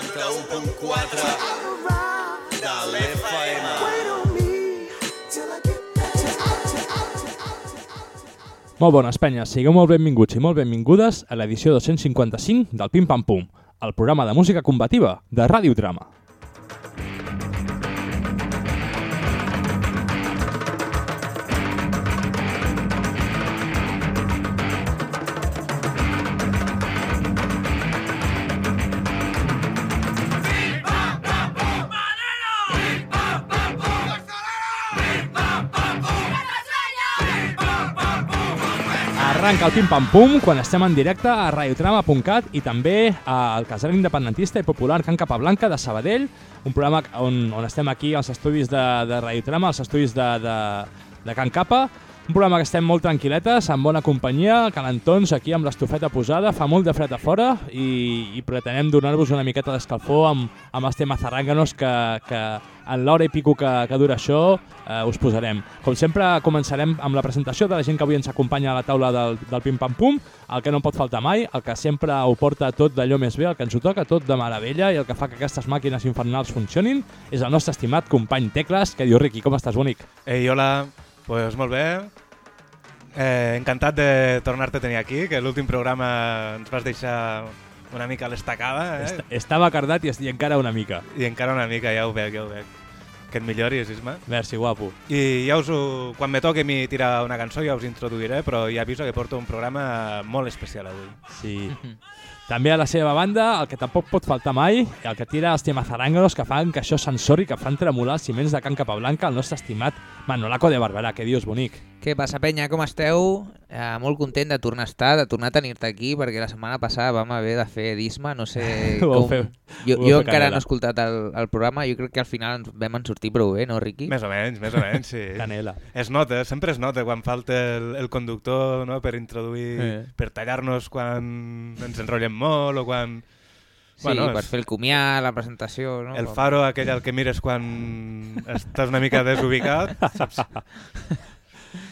91.4 de l'FM. Molt bones, penyes. Sigueu molt benvinguts i molt benvingudes a l'edició 255 del Pim Pam Pum, el programa de música combativa de Ràdio Trama. Arranca el Pim Pam Pum quan estem en directe a radiotrama.cat i també al casal independentista i popular Can Capablanca de Sabadell, un programa on, on estem aquí als estudis de, de Radiotrama, als estudis de, de, de Can Capa, un programa que estem molt tranquil·letes, amb bona companyia, calentons aquí amb l'estofeta posada, fa molt de fred a fora i, i pretenem donar-vos una miqueta d'escalfor amb, amb els temes zarrànganos que, que en l'hora i pico que, que dura això eh, us posarem. Com sempre començarem amb la presentació de la gent que avui ens acompanya a la taula del, del Pim Pam Pum, el que no pot faltar mai, el que sempre ho porta tot d'allò més bé, el que ens ho toca tot de meravella i el que fa que aquestes màquines infernals funcionin és el nostre estimat company Tecles, que diu Riqui, com estàs, bonic? Ei, hola, pues molt bé. Eh, encantat de tornar-te a tenir aquí, que l'últim programa ens vas deixar una mica a l'estacada, eh? Est estava cardat i, i encara una mica. I encara una mica, ja ho veig, ja ho veig. Que et milloris, Isma. Merci, guapo. I ja us ho, quan me toqui a mi tirar una cançó ja us introduiré, però ja aviso que porto un programa molt especial avui. Sí. També a la seva banda, el que tampoc pot faltar mai, el que tira els temazarangos que fan que això s'ensori, que fan tremolar els ciments de Can Capablanca, el nostre estimat Manolaco de Barberà, que dius bonic. Què passa, penya? Com esteu? Eh, molt content de tornar a estar, de tornar a tenir-te aquí, perquè la setmana passada vam haver de fer d'isma, no sé com... fer- jo jo fer encara canela. no he escoltat el, el programa, jo crec que al final ens vam en sortir prou bé, no, Riqui? Més o menys, més o menys, sí. Canela. Es nota, sempre es nota quan falta el, el conductor no? per introduir, Eh. per tallar-nos quan ens enrotllem molt o quan... Sí, Bueno, per fer el comiat, la presentació... No? El faro aquell al que mires quan estàs una mica desubicat, saps?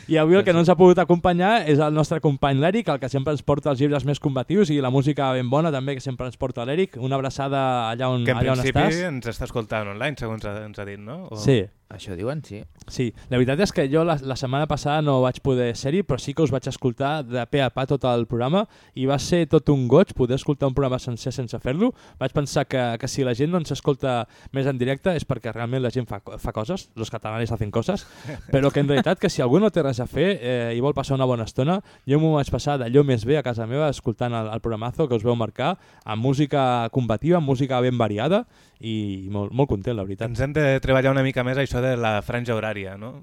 I avui el que no ens ha pogut acompanyar és el nostre company l'Eric, el que sempre ens porta els llibres més combatius i la música ben bona també, que sempre ens porta l'Eric. Una abraçada allà on, Que en allà on principi estàs. ens està escoltant online, segons ens ha dit, no? O... Sí, Això diuen, sí. sí. La veritat és que jo la, la setmana passada no vaig poder ser-hi, però sí que us vaig escoltar de pe a pa tot el programa i va ser tot un goig poder escoltar un programa sencer sense fer-lo. Vaig pensar que, que si la gent no ens escolta més en directe és perquè realment la gent fa, fa coses, los catalanes hacen coses, però que en realitat que si algú no té res a fer eh, i vol passar una bona estona, jo m'ho vaig passar d'allò més bé a casa meva escoltant el, el programazo que us veu marcar amb música combativa, amb música ben variada i molt, molt content, la veritat. Ens hem de treballar una mica més això de la franja horària, no?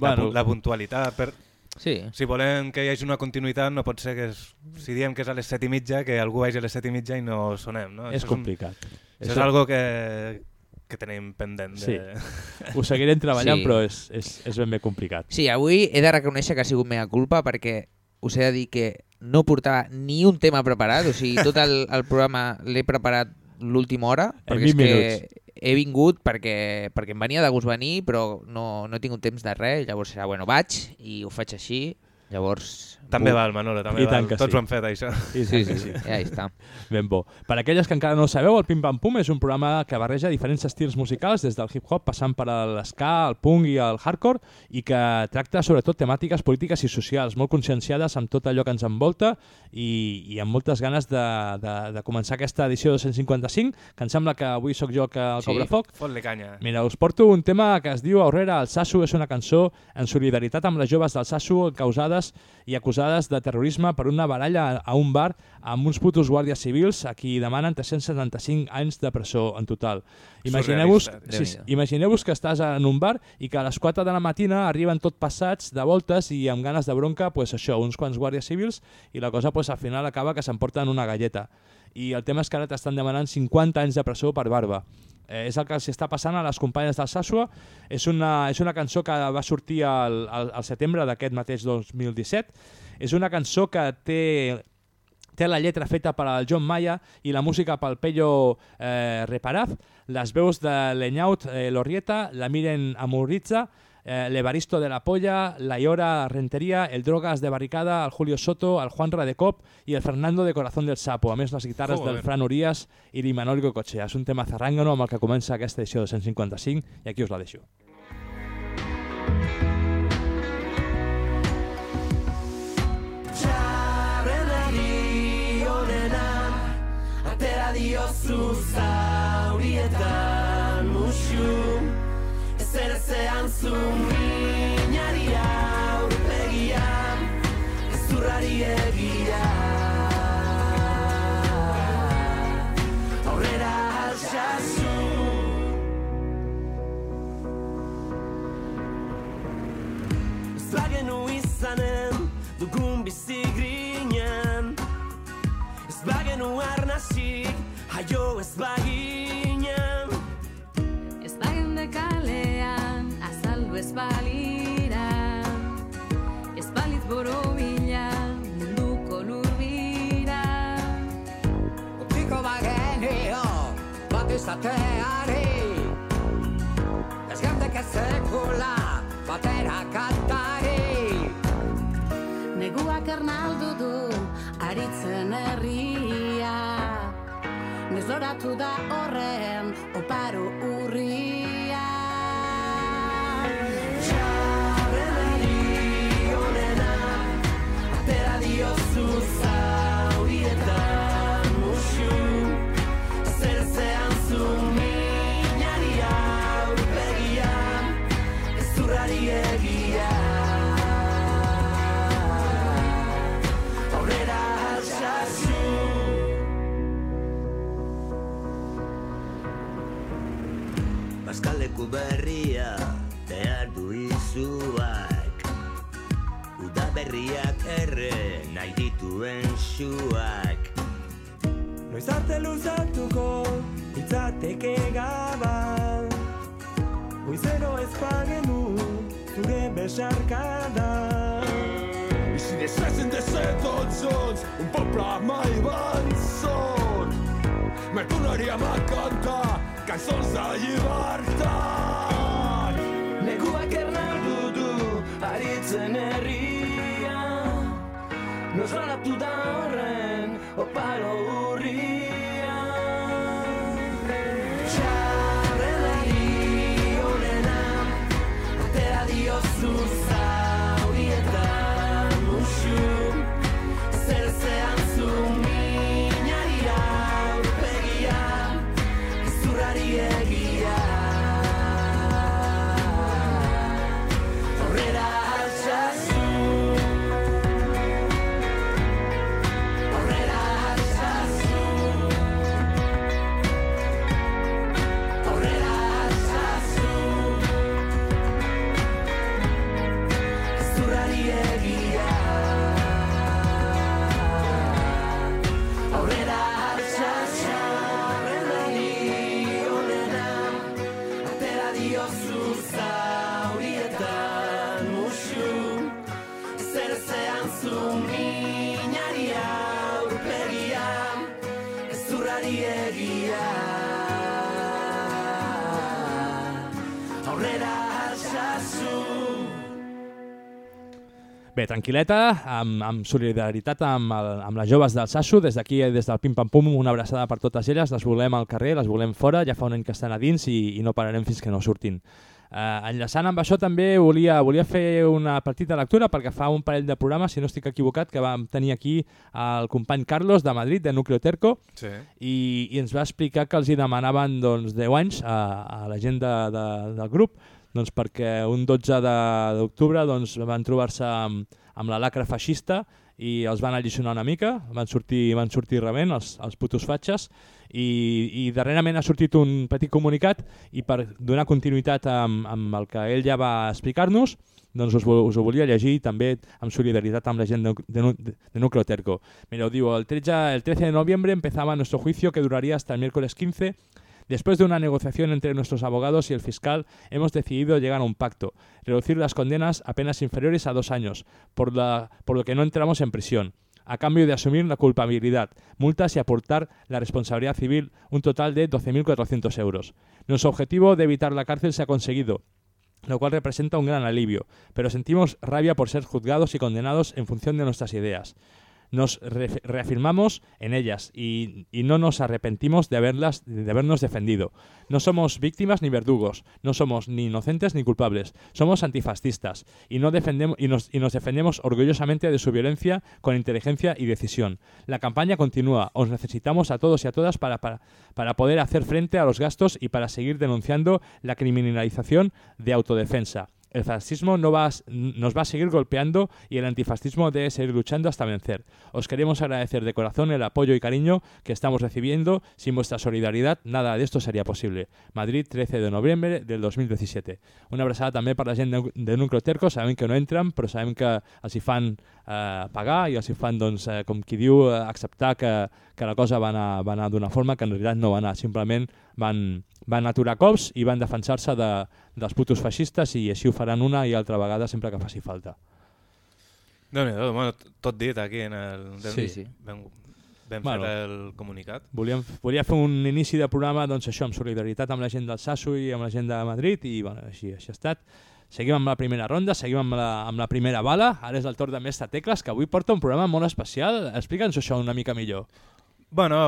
La, pu- la puntualitat. Per... Sí, Si volem que hi hagi una continuïtat, no pot ser que és, si diem que és a les set i mitja, que algú vagi a les set i mitja i no sonem, no? és Això complicat. Un, això és algo que, que tenim pendent. De... Ho seguirem treballant, Sí. però és, és, és ben bé complicat. Sí, avui he de reconèixer que ha sigut meva culpa perquè us he de dir que no portava ni un tema preparat, o sigui, tot el, el programa l'he preparat l'última hora, En perquè és 20 que he vingut perquè, perquè em venia de gust venir, però no, no he tingut temps de res, llavors era, bueno, vaig i ho faig així, llavors... També val, Manolo, també I val. tant que Tots sí. ho han fet, això. Sí, Sí, sí, sí, ja hi està. Ben bo. Per aquelles que encara no ho sabeu, el Pim Pam Pum és un programa que barreja diferents estils musicals, des del hip-hop passant per l'esca, el punk i el hardcore, i que tracta sobretot temàtiques polítiques i socials, molt conscienciades amb tot allò que ens envolta i, i amb moltes ganes de, de, de començar aquesta edició 255, que em sembla que avui sóc jo el que el Sí. cobra foc. Fot-li canya. Mira, us porto un tema que es diu Aurrera al Sasso, és una cançó en solidaritat amb les joves del Sasso causades i acusades de terrorisme per una baralla a un bar amb uns putos guàrdies civils a qui demanen 375 anys de presó en total. Imagineu-vos sí, imagineu que estàs en un bar i que a les 4 de la matina arriben tot passats de voltes i amb ganes de bronca, pues això, uns quants guàrdies civils i la cosa pues, al final acaba que s'emporten una galleta. I el tema és que ara t'estan demanant 50 anys de presó per barba. Eh, és el que s'està passant a les companyes del Sassua. És una, és una cançó que va sortir al, al, al setembre d'aquest mateix 2017. És una cançó que té té la lletra feta per al John Maya i la música pel Pello eh, Reparaz, les veus de l'Enyaut eh, Lorrieta, la Miren Amoritza, eh, l'Evaristo de la Polla, la Iora Rentería, el Drogas de Barricada, el Julio Soto, el Juan Radecop i el Fernando de Corazón del Sapo, a més les guitarres Joder. del Fran Urias i l'Imanol Gocochea. És un tema zarrangano amb el que comença aquesta edició de 155 i aquí us la deixo. Txarrenari onena Atera diozu zaurietan musu Ezer ezean zu minari aurpegian Ezurrari egia. Aurrera altxasu Ez bagenu izanen dugun bizi grinen. Ez bagenu arnasik jaio ez baginen. Ez bagende kalean, azaldu ez balira. Ez balitz borobila, munduko lurbira Utziko bagenio bat izateari Ez gandek ez sekula batera kantari. Neguak ernaldu du, aritzen herria. Nezloratu da horren, oparo urria berria behar du izuak. Uda berriak erre nahi dituen suak. Noiz arte luzatuko itzateke gaba. Goizero ez pagenu zure besarkada. I si deixessin de ser tots junts un poble mai vençut me tornaríem a prakak zorza jibartan Lekuak ernaldu du aritzen herria. Noz garatu da horren oparo urria. Txarrela hiri honena atera diozu Bé, tranquil·leta, amb, amb solidaritat amb, el, amb les joves del Sasso, des d'aquí, des del Pim Pam Pum, una abraçada per totes elles, les volem al carrer, les volem fora, ja fa un any que estan a dins i, i no pararem fins que no surtin. Uh, enllaçant amb això també volia, volia fer una petita lectura perquè fa un parell de programes, si no estic equivocat, que vam tenir aquí el company Carlos de Madrid, de Núcleo Terco, Sí. i, i ens va explicar que els hi demanaven doncs, 10 anys a, a la gent de, de, del grup doncs, perquè un 12 de- d'octubre doncs, van trobar-se amb, amb la lacra feixista i els van alliçonar una mica, van sortir, van sortir rebent els, els putos fatxes i, i darrerament ha sortit un petit comunicat i per donar continuïtat amb, amb el que ell ja va explicar-nos doncs us, us ho volia llegir també amb solidaritat amb la gent de, de, de, Núcleo Terco. Mira, digo, el 13, el 13 de noviembre empezaba nuestro juicio que duraría hasta el miércoles 15. Después de una negociación entre nuestros abogados y el fiscal, hemos decidido llegar a un pacto, reducir las condenas a penas inferiores a dos años, por, por lo que no entramos en prisión, a cambio de asumir la culpabilidad, multas y aportar la responsabilidad civil, un total de 12.400 euros. Nuestro objetivo de evitar la cárcel se ha conseguido, lo cual representa un gran alivio, pero sentimos rabia por ser juzgados y condenados en función de nuestras ideas. Nos re- reafirmamos en ellas y, y no nos arrepentimos de, haberlas, de habernos defendido. No somos víctimas ni verdugos, no somos ni inocentes ni culpables, somos antifascistas y, no defendemos, y, nos, y nos defendemos orgullosamente de su violencia con inteligencia y decisión. La campaña continúa, os necesitamos a todos y a todas para, para, para poder hacer frente a los gastos y para seguir denunciando la criminalización de autodefensa. El fascismo no va nos va a seguir golpeando y el antifascismo debe seguir luchando hasta vencer. Os queremos agradecer de corazón el apoyo y cariño que estamos recibiendo. Sin vuestra solidaridad, nada de esto sería posible. Madrid, 13 de noviembre del 2017. Una abraçada també per la gent de, Nucleo Terco. Sabem que no entren, però sabem que els hi fan eh, pagar i els hi fan, doncs, eh, com qui diu, eh, acceptar que, que la cosa va anar, va anar d'una forma que en realitat no va anar. Simplement van, van aturar cops i van defensar-se de, dels putos feixistes i així ho faran una i altra vegada sempre que faci falta. déu nhi bueno, tot dit aquí en el... Sí, sí. Ben, ben Bueno. fet el comunicat. Volíem, volia fer un inici de programa doncs això, amb solidaritat amb la gent del Sasso i amb la gent de Madrid i bueno, així, així ha estat. Seguim amb la primera ronda, seguim amb la, amb la primera bala. Ara és el torn de Mestre Tecles, que avui porta un programa molt especial. Explica'ns això una mica millor. Bueno,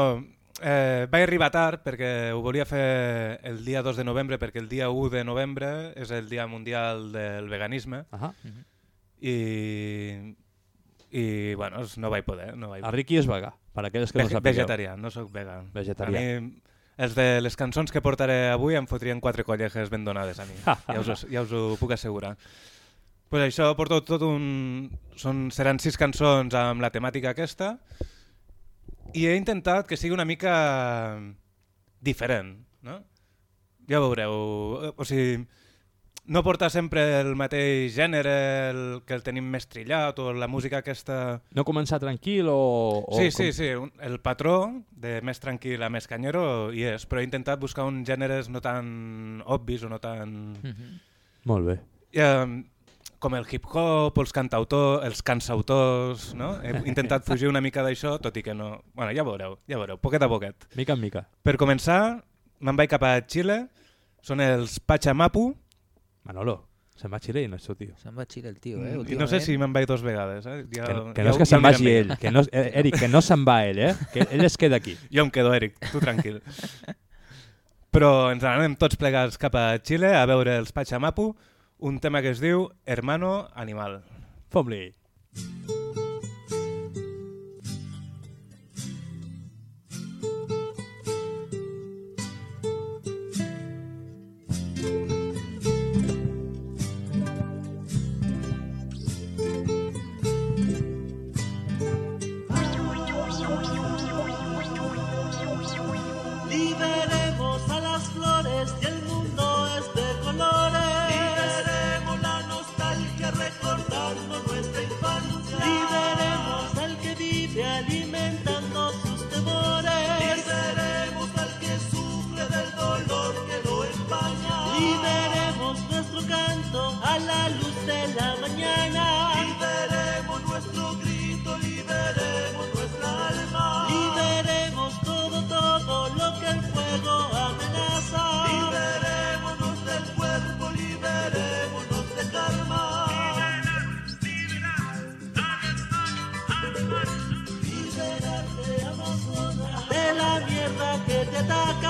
eh, vaig arribar tard perquè ho volia fer el dia 2 de novembre perquè el dia 1 de novembre és el dia mundial del veganisme Ahà. i, i bueno, no vaig poder. No vaig El Ricky és vegà, per aquells que no Vege- sapigueu. vegetarià, no sóc vegan. Vegetarià. A mi, els de les cançons que portaré avui em fotrien quatre colleges ben donades a mi. ja, us, ja us ho puc assegurar. Pues això, porto tot un... Són, seran sis cançons amb la temàtica aquesta i he intentat que sigui una mica diferent, no? Ja veureu. O sigui, no portar sempre el mateix gènere el, que el tenim més trillat o la música aquesta... No començar tranquil o... o Sí, com- sí, sí. un- El patró de més tranquil a més canyero hi és, però he intentat buscar uns gèneres no tan obvis o no tan... Molt bé. Eh, com el hip-hop, els cantautors, els cansautors, no? He intentat fugir una mica d'això, tot i que no... Bueno, ja veureu, ja veureu, poquet a poquet. Mica en mica. Per començar, me'n vaig cap a Xile, són els Pachamapu, Manolo, se'n va a Xile i no és tu, tio. Se'n va Xile el tio, eh? i no sé si me'n vaig dos vegades. Eh? Ja, Que, que no és que ja se'n vagi ell. Que no, eh, Eric, que no se'n va ell, eh? Que ell es queda aquí. Jo em quedo, Eric, tu tranquil. Però ens n'anem tots plegats cap a Xile a veure els Pachamapu, un tema que es diu Hermano Animal. Fom-li. Liberemos a la luz de la mañana. Liberemos nuestro grito, liberemos nuestra alma. Liberemos todo, todo lo que el fuego amenaza. Liberémonos del cuerpo, liberémonos del karma. Liberarte, Amazonas, de la mierda que te ataca.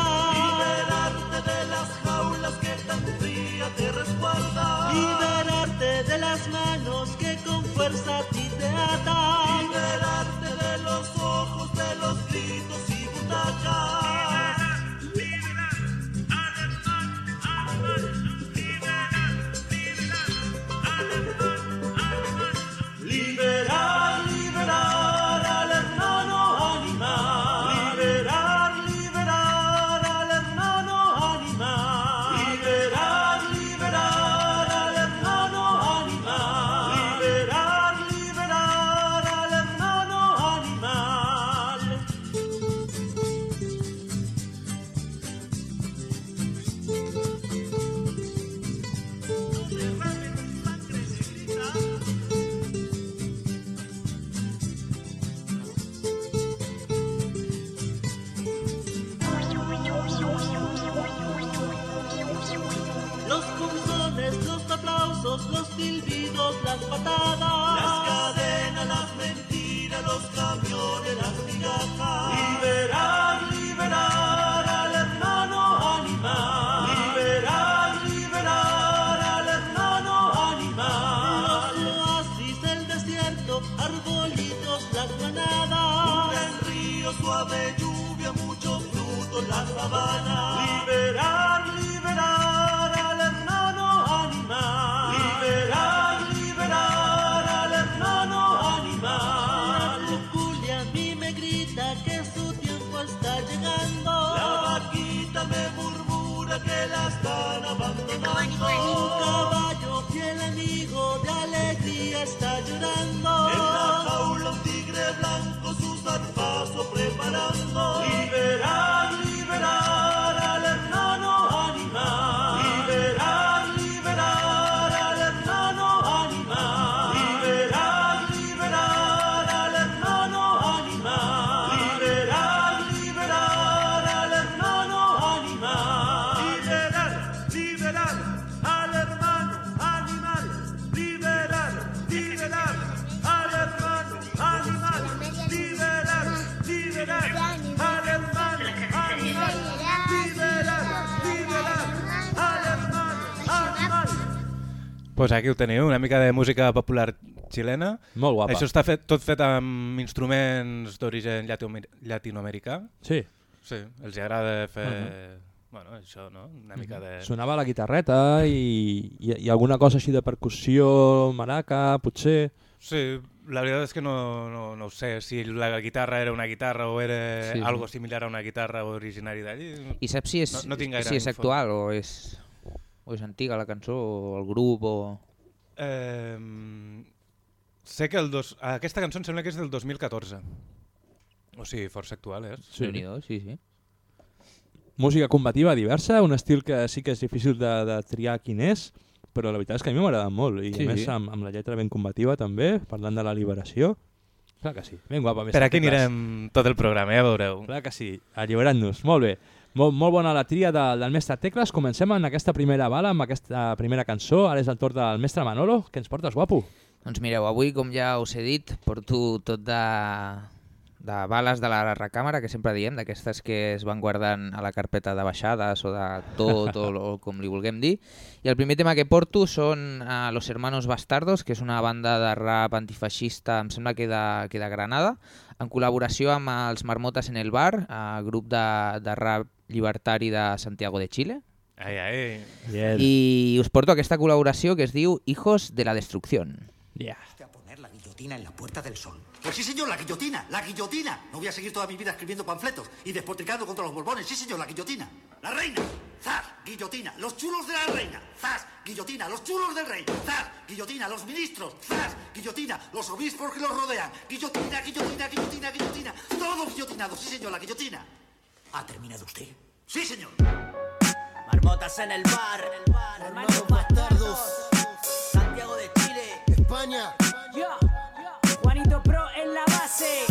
Te resguarda. Liberarte de las manos que con fuerza a ti te atan. Liberarte de los ojos, de los gritos Pues aquí ho teniu, una mica de música popular xilena. Molt guapa. Això està fet, tot fet amb instruments d'origen llatinoamer- llatinoamericà. Sí. Sí, els agrada fer... Mhm. Bueno, això, no? Una mica de... Sonava la guitarreta i, i, i alguna cosa així de percussió, maraca, potser... Sí, la veritat és que no, no, no ho sé si la guitarra era una guitarra o era Sí, sí. algo similar a una guitarra originari d'allí. I saps si és, No- no si és actual o és, o és antiga la cançó o el grup o... Eh, sé que el dos... aquesta cançó em sembla que és del 2014. O sigui, força actual, eh? Sí. Déu-n'hi-do, sí, sí. Música combativa diversa, un estil que sí que és difícil de, de triar quin és, però la veritat és que a mi m'agrada molt, i Sí, a més sí. amb, amb la lletra ben combativa també, parlant de la liberació. Clar que sí, ben guapa. Més Per aquí anirem tot el programa, ja veureu. Clar que sí, alliberant-nos, molt bé. Molt, molt bona la tria de, del mestre Tecles. Comencem en aquesta primera bala, amb aquesta primera cançó. Ara és el torn del mestre Manolo. Què ens portes, guapo? Doncs mireu, avui, com ja us he dit, porto tot de, de bales de la recàmera, que sempre diem, d'aquestes que es van guardant a la carpeta de baixades o de tot, o, o com li vulguem dir. I el primer tema que porto són uh, Los Hermanos Bastardos, que és una banda de rap antifeixista, em sembla que de, que de Granada, en col·laboració amb els Marmotas en el Bar, uh, grup de, de rap llibertari de Santiago de Chile. Ai, ai. Bien. I us porto aquesta col·laboració que es diu Hijos de la Destrucción. Yeah. a poner la guillotina en la Puerta del Sol. Pues sí, señor, la guillotina, la guillotina. No voy a seguir toda mi vida escribiendo panfletos y despotricando contra los borbones. Sí, señor, la guillotina. La reina. ¡Zas! Guillotina. Los chulos de la reina. ¡Zas! Guillotina. Los chulos del rey. ¡Zas! Guillotina. Los ministros. ¡Zas! Guillotina. Los obispos que los rodean. Guillotina, guillotina, guillotina, guillotina. Todos guillotinados. Sí, señor, la guillotina. ¿Ha terminado usted? Sí, señor. Marmotas en el bar, hermanos bastardos, Santiago de Chile, España. Juanito Pro en la base.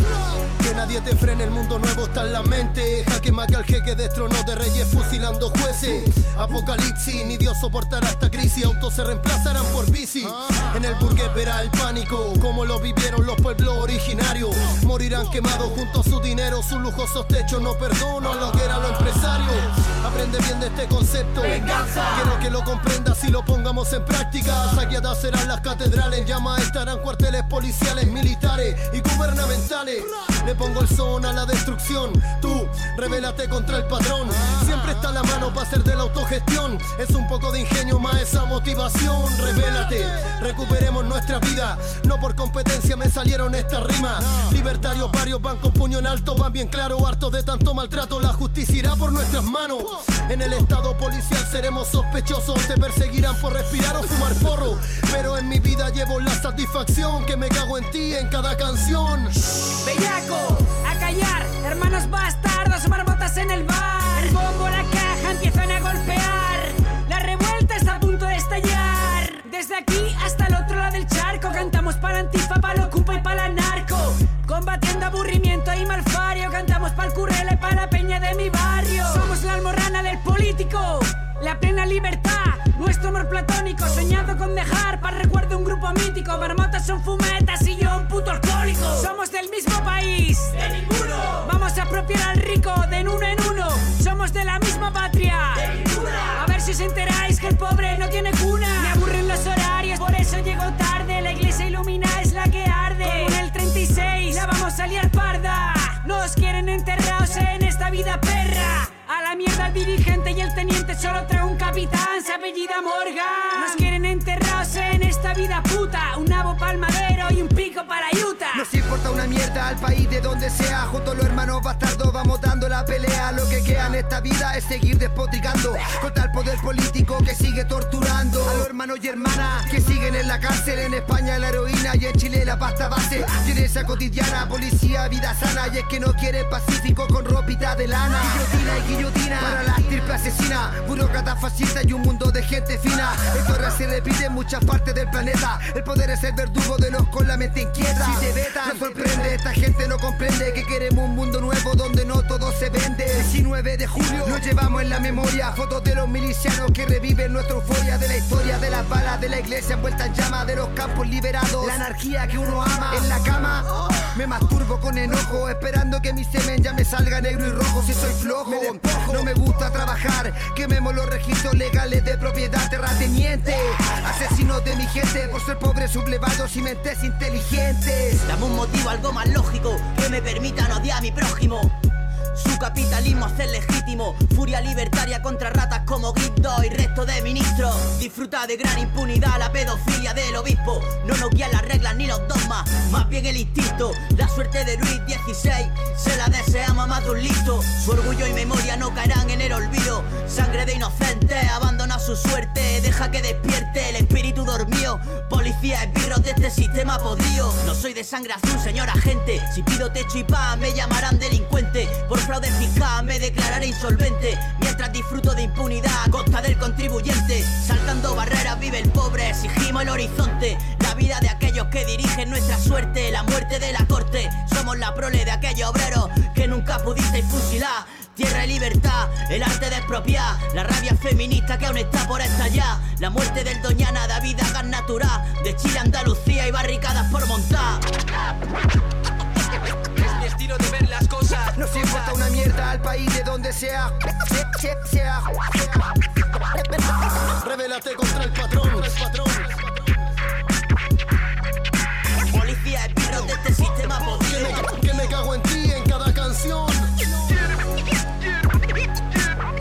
Que nadie te frene, el mundo nuevo está en la mente. Jaque mate al jeque de trono de reyes fusilando jueces. Apocalipsis, ni Dios soportará esta crisis. Autos se reemplazarán por bici. En el burgués verá el pánico, como lo vivieron los pueblos originarios. Morirán quemados junto a su dinero, sus lujosos techos. No perdono a lo que eran los empresarios. Aprende bien de este concepto. Quiero que lo comprendas y lo pongamos en práctica. Saqueadas serán las catedrales, llamas estarán cuarteles policiales, militares y gubernamentales. Le pongo el son a la destrucción. Tú, revélate contra el patrón. Siempre está la mano para hacer de la autogestión. Es un poco de ingenio más esa motivación. Revélate, recuperemos nuestra vida. No por competencia me salieron estas rimas. Libertarios, varios van con puño en alto, van bien claro, hartos de tanto maltrato. La justicia irá por nuestras manos. En el estado policial seremos sospechosos. Te perseguirán por respirar o fumar porro. Pero en mi vida llevo la satisfacción que me cago en ti en cada canción. Bellaco, a callar, hermanos bastardos, marmotas en el bar. Bombo, la caja empiezan a golpear. La revuelta está a punto de estallar. Desde aquí hasta el otro lado del charco, cantamos para Antifa, para ocupa y para narco. Combatiendo aburrimiento y malfario, cantamos para el currela y para la peña de mi barrio. Somos la almorrana del político, la plena libertad. Nuestro amor platónico, soñado con dejar para recuerdo un grupo mítico, marmotas son fumetas y yo un puto alcohólico. Somos del mismo país, de ninguno. Vamos a apropiar al rico de en uno en uno. Somos de la misma patria, de ninguna. A ver si os enteráis que el pobre no tiene cuna. Me aburren los horarios, por eso llego tarde. La iglesia ilumina es la que arde. Con el 36 la vamos a liar parda. Nos quieren enterrados en esta vida perra. La mierda dirigente y el teniente solo trae un capitán, se apellida Morgan. Nos quieren en esta vida puta. Un nabo palmadero y un pico para Utah. Nos importa una mierda al país de donde sea. Juntos los hermanos bastardos vamos dando la pelea. Lo que queda en esta vida es seguir despotricando contra el poder político que sigue torturando a los hermanos y hermanas que siguen en la cárcel. En España la heroína y en Chile la pasta base. Violencia cotidiana, policía, vida sana. Y es que no quiere pacífico con ropita de lana. Guillotina y guillotina para la triple asesina. Burócrata fascista y un mundo de gente fina. Historia se repite en muchas partes del planeta. El poder es el verdugo de los con la mente inquieta. Si te vetan, nos sorprende. Esta gente no comprende que queremos un mundo nuevo donde no todo se vende. 19 de julio nos llevamos en la memoria fotos de los milicianos que reviven nuestra euforia de la historia de las balas de la iglesia envuelta en llama de los campos liberados. La anarquía que uno ama en la cama. Me masturbo con enojo, esperando que mi semen ya me salga negro y rojo. Si soy flojo, no me gusta trabajar. Quememos los registros legales de propiedad terrateniente. De mi gente por ser pobres, sublevados y mentes inteligentes. Dame un motivo algo más lógico que me permita no odiar a mi prójimo. Su capitalismo hacer legítimo, furia libertaria contra ratas como Guido y resto de ministros. Disfruta de gran impunidad la pedofilia del obispo. No nos guían las reglas ni los dogmas, más bien el instinto. La suerte de Luis XVI se la deseamos a un listo. Su orgullo y memoria no caerán en el olvido. Sangre de inocente abandona su suerte, deja que despierte el espíritu dormido. Policía esbirros de este sistema podrido. No soy de sangre azul, señor agente. Si pido techo y pan, me llamarán delincuente. Por fraude fiscal me declararé insolvente. Mientras disfruto de impunidad a costa del contribuyente. Saltando barreras vive el pobre, exigimos el horizonte. La vida de aquellos que dirigen nuestra suerte La muerte de la corte, somos la prole de aquellos obreros Que nunca pudisteis fusilar. Tierra y libertad, el arte de expropiar. La rabia feminista que aún está por estallar. La muerte del Doñana, David Gas Natural. De Chile, Andalucía y barricadas por montar Estilo de ver las cosas. Nos importa una mierda al país de donde sea. sea. Revélate contra el patrón. El patrón. Policía esbirros de este sistema podrido Que me cago en ti en cada canción.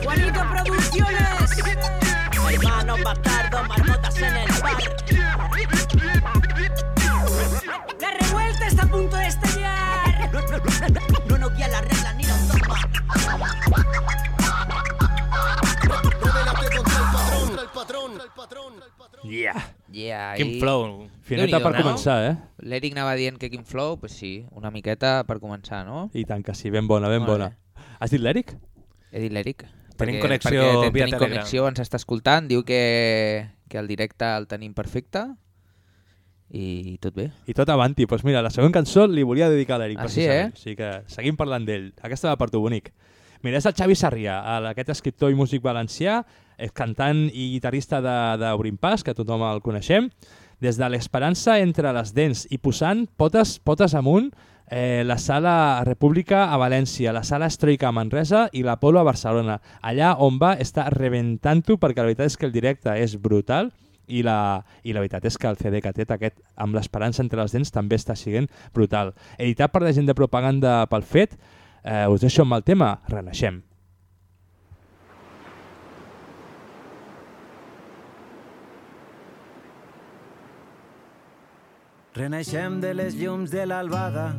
Juanito Producciones. Hermanos bastardos, marmotas en el bar La revuelta está a punto de estallar. No, no, patrón. Yeah. Yeah, Quin flow. Fineta per començar, eh? L'Eric anava dient que quin flow, pues sí, una miqueta per començar, no? I tant que sí, ben bona, ben bona. Has dit l'Eric? He dit l'Eric. Tenim perquè- connexió perquè via tenim Telegram. connexió, ens està escoltant, diu que, que el directe el tenim perfecte i tot bé. I tot avanti. Doncs pues mira, la següent cançó li volia dedicar a l'Eric. Ah, sí, eh? O sigui que seguim parlant d'ell. Aquesta va per tu, bonic. Mira, és el Xavi Sarrià, aquest escriptor i músic valencià, és cantant i guitarrista de, de Brimpàs, que tothom el coneixem, des de l'esperança entre les dents i posant potes, potes amunt eh, la sala República a València, la sala Estroica a Manresa i l'Apolo a Barcelona. Allà on va està rebentant-ho perquè la veritat és que el directe és brutal i la, i la veritat és que el CD que té aquest amb l'esperança entre les dents també està sent brutal. Editat per la gent de propaganda pel fet, eh, us deixo amb el tema Renaixem. Renaixem de les llums de l'albada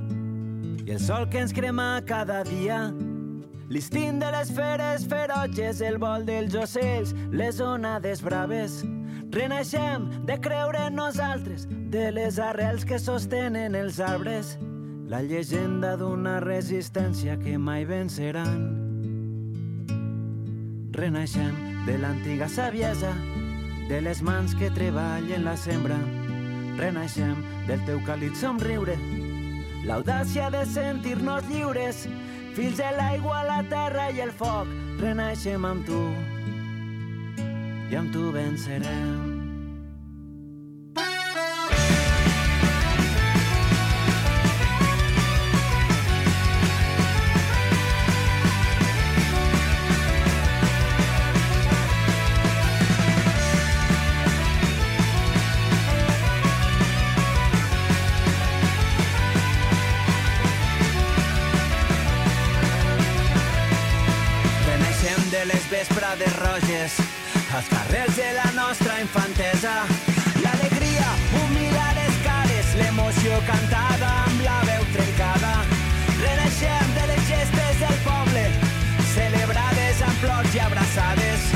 i el sol que ens crema cada dia. L'istint de les feres ferotges, el vol dels ocells, les onades braves. Renaixem de creure en nosaltres, de les arrels que sostenen els arbres. La llegenda d'una resistència que mai venceran. Renaixem de l'antiga saviesa, de les mans que treballen la sembra. Renaixem del teu càlid somriure, l'audàcia de sentir-nos lliures, fills de l'aigua, la terra i el foc. Renaixem amb tu i amb tu vencerem. Roges, als carrers de la nostra infantesa. L'alegria, humilar les cares, l'emoció cantada amb la veu trencada. Renaixem de les gestes del poble, celebrades amb plors i abraçades.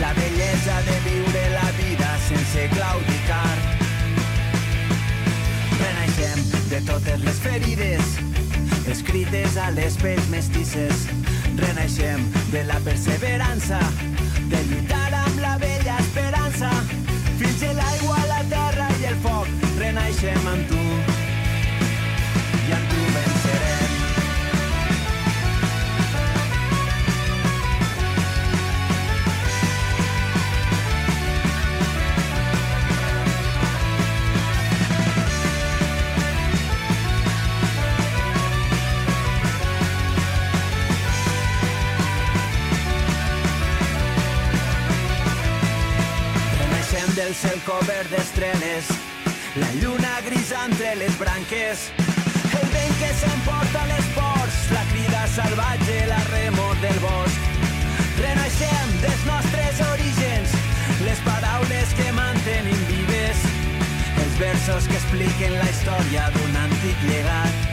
La bellesa de viure la vida sense claudicar. Renaixem de totes les ferides, escrites a les pells mestisses. Renaixem de la perseverança, de la vella esperança. Fins a l'aigua, la terra i el foc, renaixem amb tu. Cobert d'estreles, la lluna grisa entre les branques, el vent que s'emporta les ports, la crida salvatge, la remor del bosc. Renaixem dels nostres orígens, les paraules que mantenim vives, els versos que expliquen la història d'un antic llegat.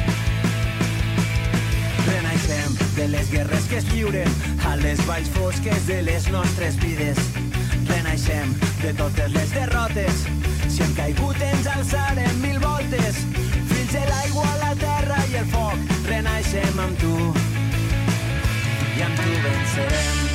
Renaixem de les guerres que es lliuren a les valls fosques de les nostres vides. Renaixem de totes les derrotes. Si hem caigut ens alçarem mil voltes. Fins a l'aigua, la terra i el foc. Renaixem amb tu. I amb tu vencerem.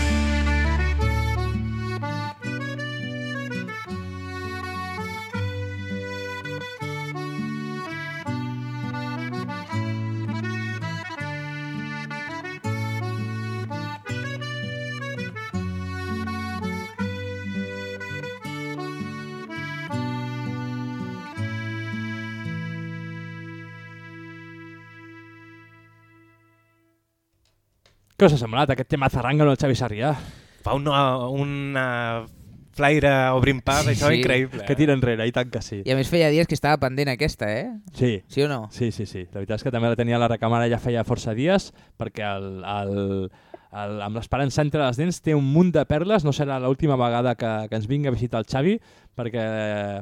Què us ha semblat aquest tema zarranga del Xavi Sarrià? Fa una, una flaire obrint pas, això Sí. increïble. Que tira enrere, i tant que sí. I a més feia dies que estava pendent aquesta, eh? Sí. Sí o no? Sí, sí, sí. La veritat és que també la tenia a la recàmera ja feia força dies, perquè el, el, el, amb l'esperança entre les dents té un munt de perles, no serà l'última vegada que, que ens vingui a visitar el Xavi, perquè,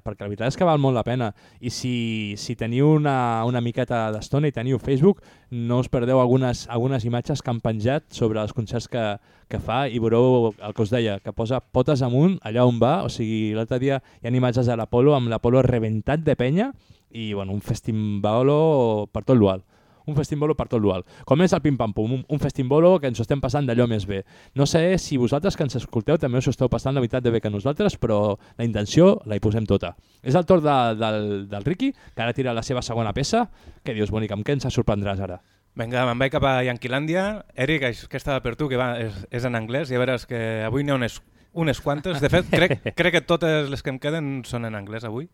perquè la veritat és que val molt la pena. I si, si teniu una, una miqueta d'estona i teniu Facebook, no us perdeu algunes, algunes imatges que han penjat sobre els concerts que, que fa. I veureu el que us deia, que posa potes amunt allà on va, o sigui, l'altre dia hi ha imatges de l'Apolo amb l'Apolo reventat de penya i bueno, un festimbolo per tot l'ual un festimbolo per tot l'ual. Com és el Pim Pam Pum, un, festimbolo que ens ho estem passant d'allò més bé. No sé si vosaltres que ens escolteu també us ho esteu passant la veritat de bé que nosaltres, però la intenció la hi posem tota. És el torn de, del, del Ricky, que ara tira la seva segona peça. Què dius, Bonica, amb què ens sorprendràs ara? Vinga, me'n vaig cap a Yanquilàndia. Eric, això que estava per tu, que va, és, és en anglès, i a veure, que avui n'hi ha unes, unes quantes. De fet, crec, crec que totes les que em queden són en anglès avui.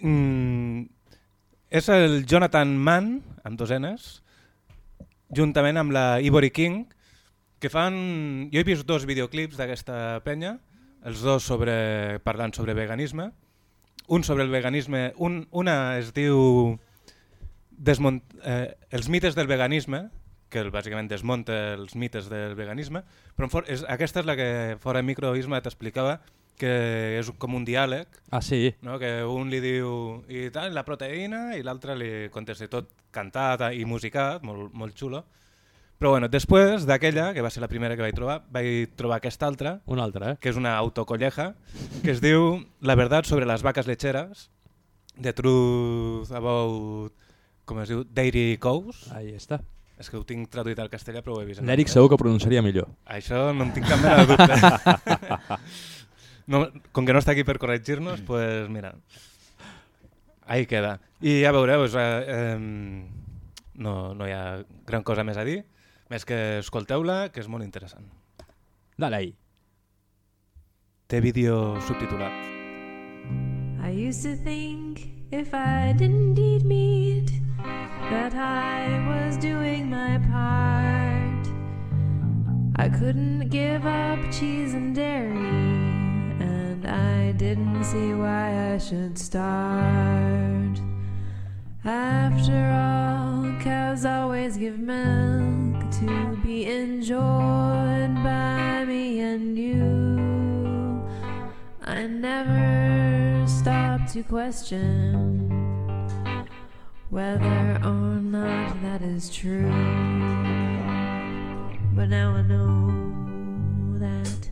Mm, és el Jonathan Mann, amb dos N's, juntament amb la Ivory King, que fan... Jo he vist dos videoclips d'aquesta penya, els dos sobre, parlant sobre veganisme. Un sobre el veganisme, un, una es diu desmont, eh, els mites del veganisme, que el, bàsicament desmunta els mites del veganisme, però és, aquesta és la que fora micro Isma t'explicava, que és com un diàleg, Ah, sí? no? que un li diu i tal, la proteïna i l'altre li contesta tot cantat i musicat, molt, molt xulo. Però bueno, després d'aquella, que va ser la primera que vaig trobar, vaig trobar aquesta altra, Una altra, eh? que és una autocolleja, que es diu La verdad sobre las vacas lecheras, The Truth About, com es diu, Dairy Cows. Ahí està. És que ho tinc traduït al castellà, però ho he vist. L'Eric segur que ho pronunciaria millor. Això no en tinc cap mena de dubte. no, com que no està aquí per corregir-nos, pues mira, ahí queda. I ja veureu, eh, eh, no, no hi ha gran cosa més a dir, més que escolteu-la, que és molt interessant. Dale ahí. Té vídeo subtitulat. I used to think if I didn't eat meat, that I was doing my part. I couldn't give up cheese and dairy, I didn't see why I should start. After all, cows always give milk to be enjoyed by me and you. I never stop to question whether or not that is true. But now I know that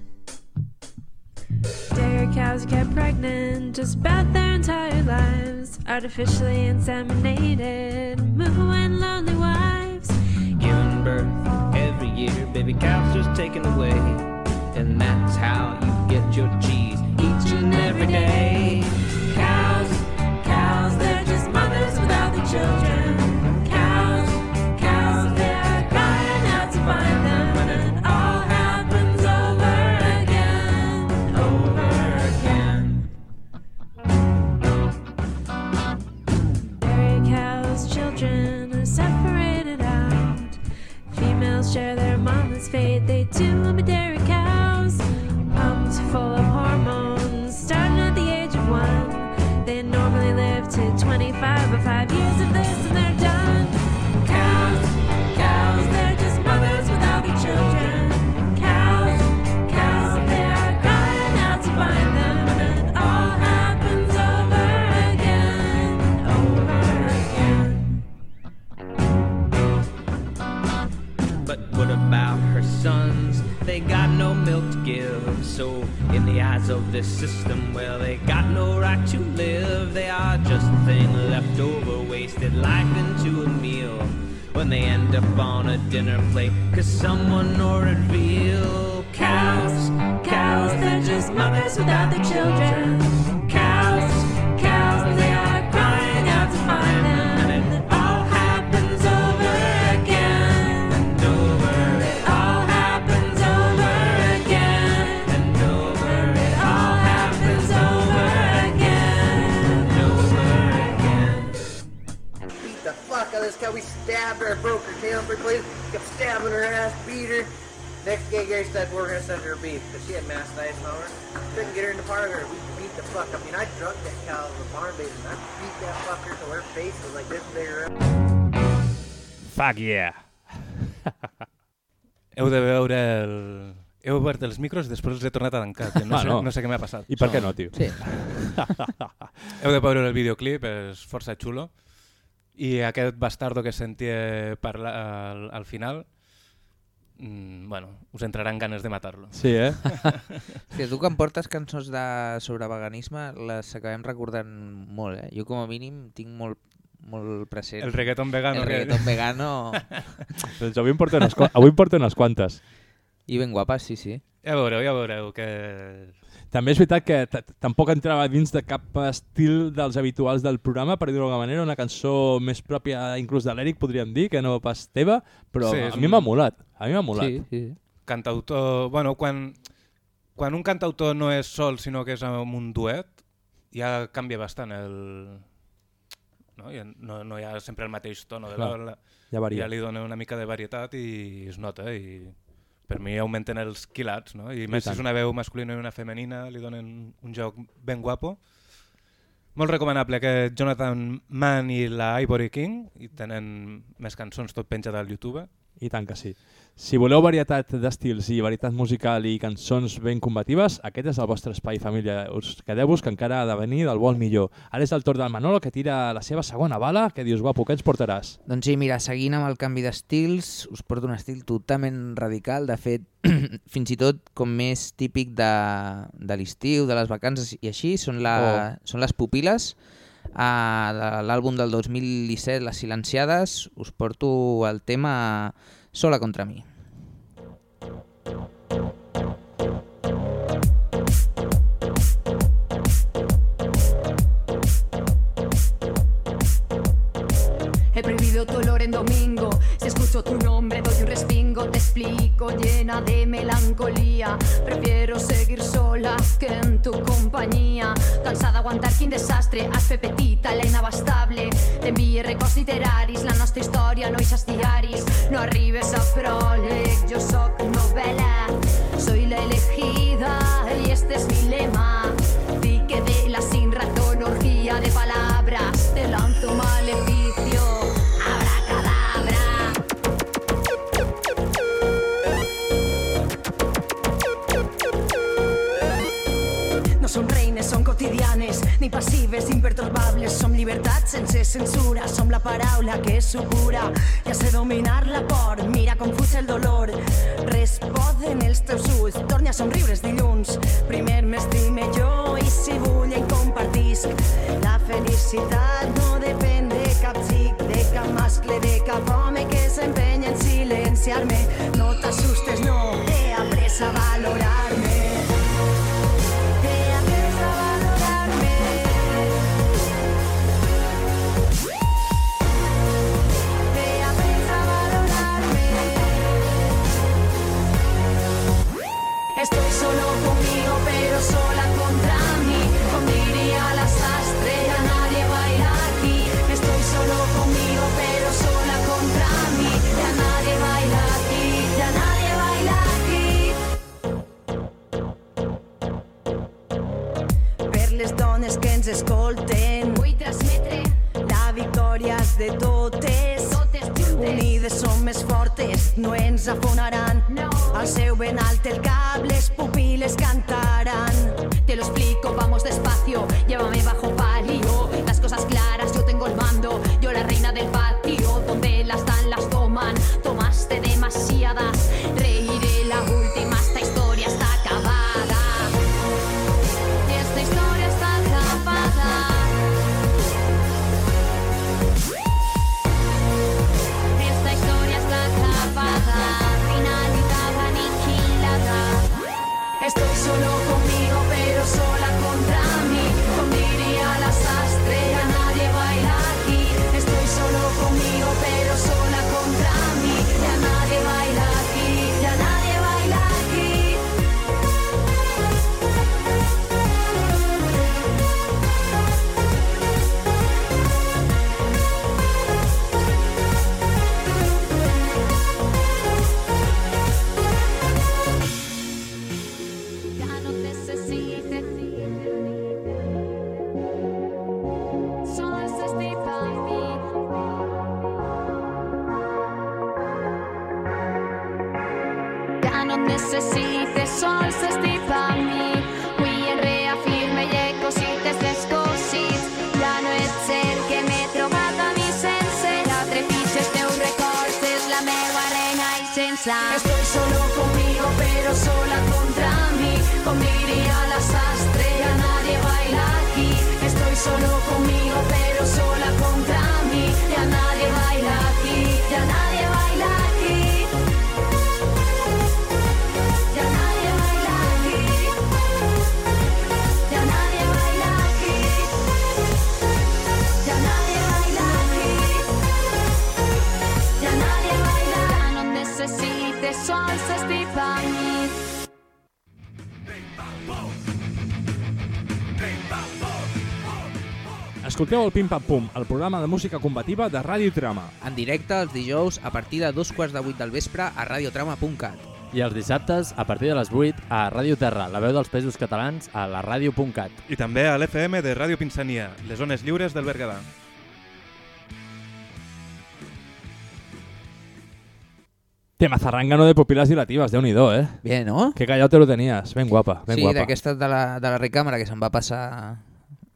dairy cows get pregnant just about their entire lives, artificially inseminated, moo and lonely wives. Giving birth every year, baby cows just taken away. And that's how you get your cheese each and every day. Cows, cows, they're just mothers without the children. So, in the eyes of this system, well, they got no right to live. They are just a thing left over, wasted life into a meal. When they end up on a dinner plate, cause someone ordered veal. Cows, cows, they're just mothers without their children. Stabbed her, broke her tail, for place, kept stabbing her ass, beat her. Next day, Gary said we're gonna send her beef because she had mastitis on her. Couldn't get her in the parlor. We beat the fuck. I mean, I drugged that cow with a barn basin. I beat that fucker till her face was like this big around. Fuck yeah. Heu de veure el... Heu obert els micros i després els he tornat a tancar. No, Ah, sé, no. no sé què m'ha passat. I per què no, tio? Sí. Heu de veure el videoclip, és força xulo. I aquest bastardo que sentia parlar al, al final, mm, bueno, us entraran ganes de matar-lo. Sí, eh? Que tu quan portes cançons de, sobre veganisme les acabem recordant molt, eh? Jo com a mínim tinc molt, molt present. El reggaeton vegano, El reggaeton vegano... doncs avui em porto unes, avui em porto unes quantes. I ben guapes, sí, sí. Ja veureu, ja veureu que... També és veritat que tampoc entrava dins de cap estil dels habituals del programa, per dir-ho d'alguna manera, una cançó més pròpia inclús de l'Eric, podríem dir, que no pas teva, però Sí, a mi un- m'ha molat. A mi m'ha molat. Sí, sí. Cantautor... Bueno, quan, quan un cantautor no és sol, sinó que és amb un duet, ja canvia bastant el... No, ja no, no hi ha sempre el mateix tono de Clar, veu, la- ja varia. ja li dona una mica de varietat i es nota i per mi augmenten els quilats, no? I més si tant. és una veu masculina i una femenina, li donen un joc ben guapo. Molt recomanable aquest Jonathan Mann i la Ivory King, i tenen més cançons tot penjat al YouTube. I tant que sí. Si voleu varietat d'estils i varietat musical i cançons ben combatives, aquest és el vostre espai, família. Us quedeu-vos que encara ha de venir del bo al millor. Ara és el torn del Manolo, que tira la seva segona bala. Què dius, guapo, què ens portaràs? Doncs sí, mira, seguint amb el canvi d'estils, us porto un estil totalment radical, de fet, fins i tot com més típic de, de l'estiu, de les vacances i així, són, la, Oh. són les pupiles. Uh, de l'àlbum del 2017, Les Silenciades, us porto el tema Sola contra mi. Melancolía. Prefiero seguir sola que en tu compañía. Cansada d'aguantar quin desastre. Has petita, la inabastable. T'envie records literaris. La nostra història no eixes diaris. No arribes a pròleg, jo sóc novela. Soy la elegida impertorbables, som llibertat sense censura, som la paraula que supura. Ja sé dominar la por, mira com fuig el dolor. Res poden els teus ulls, torni a somriure's dilluns. Primer m'estime jo i si vull en compartisc. La felicitat no depèn de cap xic, de cap mascle, de cap home que s'empenya en silenciar-me. No t'assustes, no, he après a valorar-me. Les dones que ens escolten, vull transmetre la victòria és de totes. Unides som més fortes, no ens afonaran. No. Al seu ben alt el cap, les pupil·les cantaran. Te lo explico, vamos despacio, llévame bajo palio. Las cosas claras, yo tengo el mando, yo la reina del patio. Escolteu el Pim Pam Pum, el programa de música combativa de Ràdio Trama. En directe els dijous a partir de dos quarts de vuit del vespre a radiotrama.cat. I els dissabtes, a partir de les 8, a Ràdio Terra, la veu dels països catalans, a la ràdio.cat. I també a l'FM de Ràdio Pinsania, les zones lliures del Berguedà. Tema zarrangano de pupilas dilativas, de unido, ¿eh? Bien, ¿no? Qué callado te lo tenías. Ben guapa, ben sí, guapa. d'aquestes de la, de la recàmera que se'n va passar...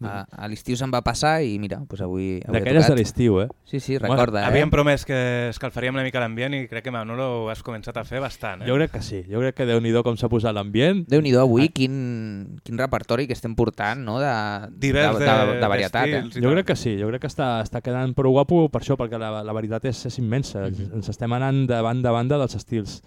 A, a l'estiu se'n va passar i mira, pues avui, avui ha D'aquelles de l'estiu, eh? Sí, sí, recorda, eh? Havíem promès que escalfaríem una mica l'ambient i crec que Manolo ho has començat a fer bastant. Eh? Jo crec que sí. Jo crec que déu nhi com s'ha posat l'ambient. déu nhi avui quin, quin repertori que estem portant, no?, de, Divers de, de, de- de varietat, eh? Jo crec que sí, jo crec que està, està quedant prou guapo per això, perquè la, la veritat és, és immensa. Mhm. Ens estem anant de banda a banda dels estils.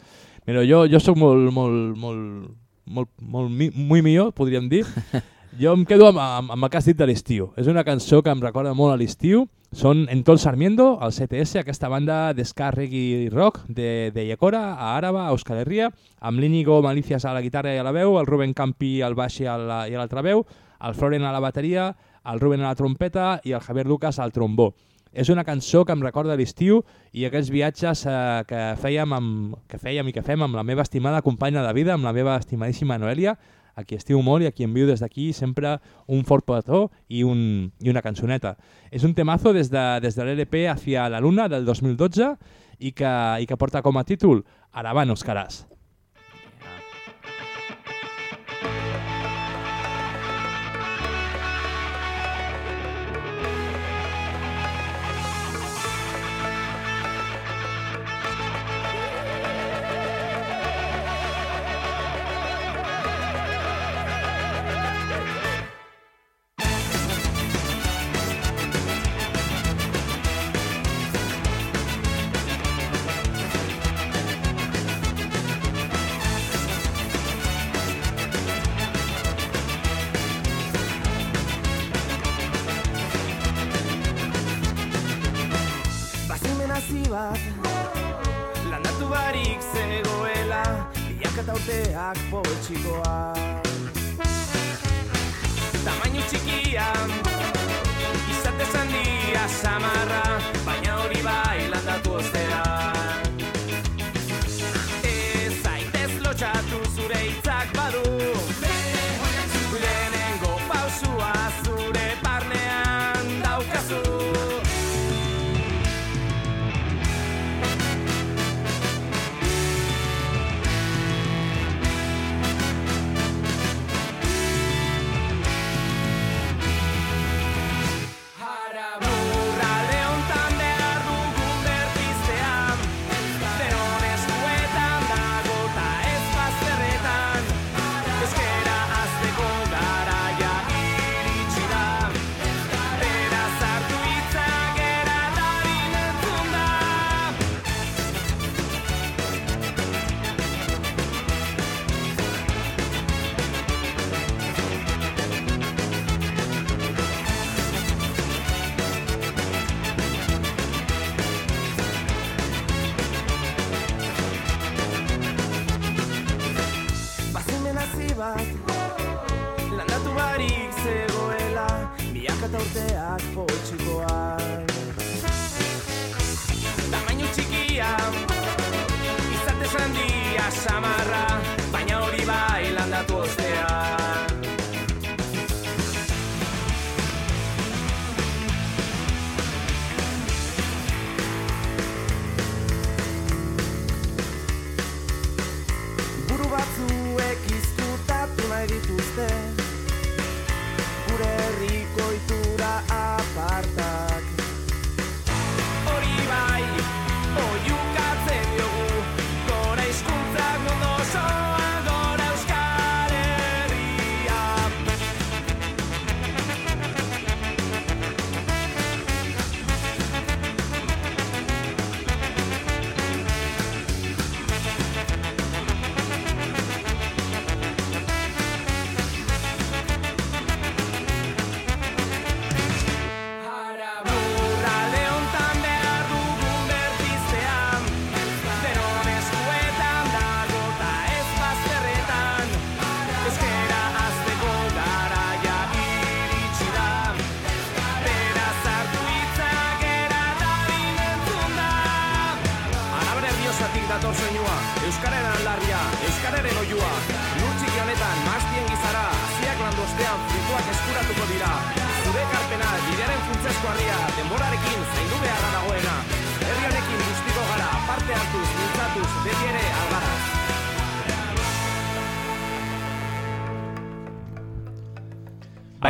Mira, jo, jo sóc molt, molt, molt, molt, molt mi, muy millor, podríem dir. Jo em quedo amb, amb, amb el que has dit de l'estiu. És una cançó que em recorda molt a l'estiu. Són Entol Sarmiento, el CTS, aquesta banda d'esca reggae rock de, de Yecora, a Àraba, a Euskal Herria, amb l'Íñigo Malicias a la guitarra i a la veu, el Ruben Campi al baix i a la- l'altra veu, el Floren a la bateria, el Ruben a la trompeta i el Javier Lucas al trombó. És una cançó que em recorda l'estiu i aquells viatges eh, que, fèiem amb, que fèiem i que fem amb la meva estimada companya de vida, amb la meva estimadíssima Noelia, a qui estimo molt i a qui envio des d'aquí sempre un fort petó i, un, i una cançoneta. És un temazo des de, des de l'LP Hacia la Luna del 2012 i que, i que porta com a títol Aravanos Caras.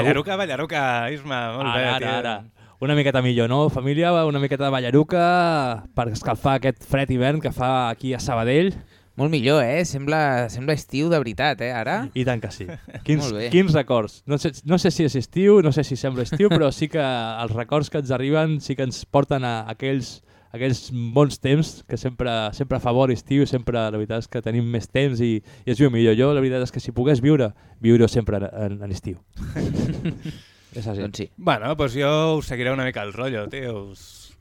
Ballaruca, Ballaruca, Isma, molt bé, Ara, tio. ara, ara. Una miqueta millor, no, família? Una miqueta de ballaruca per escalfar aquest fred hivern que fa aquí a Sabadell. Molt millor, eh? Sembla, sembla estiu de veritat, eh, ara? I tant que sí. Quins, bé. quins records. No sé, no sé si és estiu, no sé si sembla estiu, però sí que els records que ens arriben sí que ens porten a aquells, aquells bons temps que sempre, sempre fa bo l'estiu, sempre la veritat és que tenim més temps i, i es viu millor. Jo la veritat és que si pogués viure, viure sempre en, en, en estiu. és així. Doncs sí. Bueno, doncs jo us seguiré una mica el rotllo, tio. Us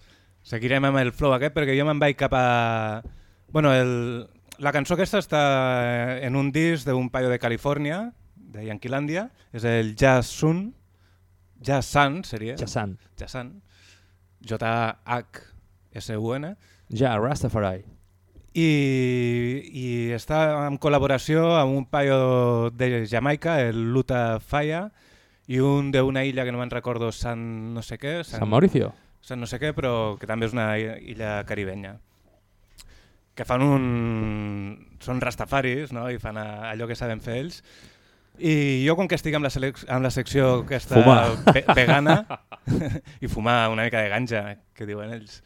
seguirem amb el flow aquest perquè jo me'n vaig cap a... Bueno, el... la cançó aquesta està en un disc d'un paio de Califòrnia, de Yanquilandia, és el Jazz Sun, Jazz Sun seria. Jazzan. Jazzan. J-H-S-U-N. Ja, Rastafari. I, i està en col·laboració amb un paio de Jamaica, el Luta Faya, i un d'una illa que no me'n recordo, San no sé què. San Mauricio? San no sé què, però que també és una illa caribenya. Que fan un... Són rastafaris, no? I fan allò que saben fer ells. I jo, com que estic amb la, selec amb la secció aquesta vegana, i fumar una mica de ganja, que diuen ells,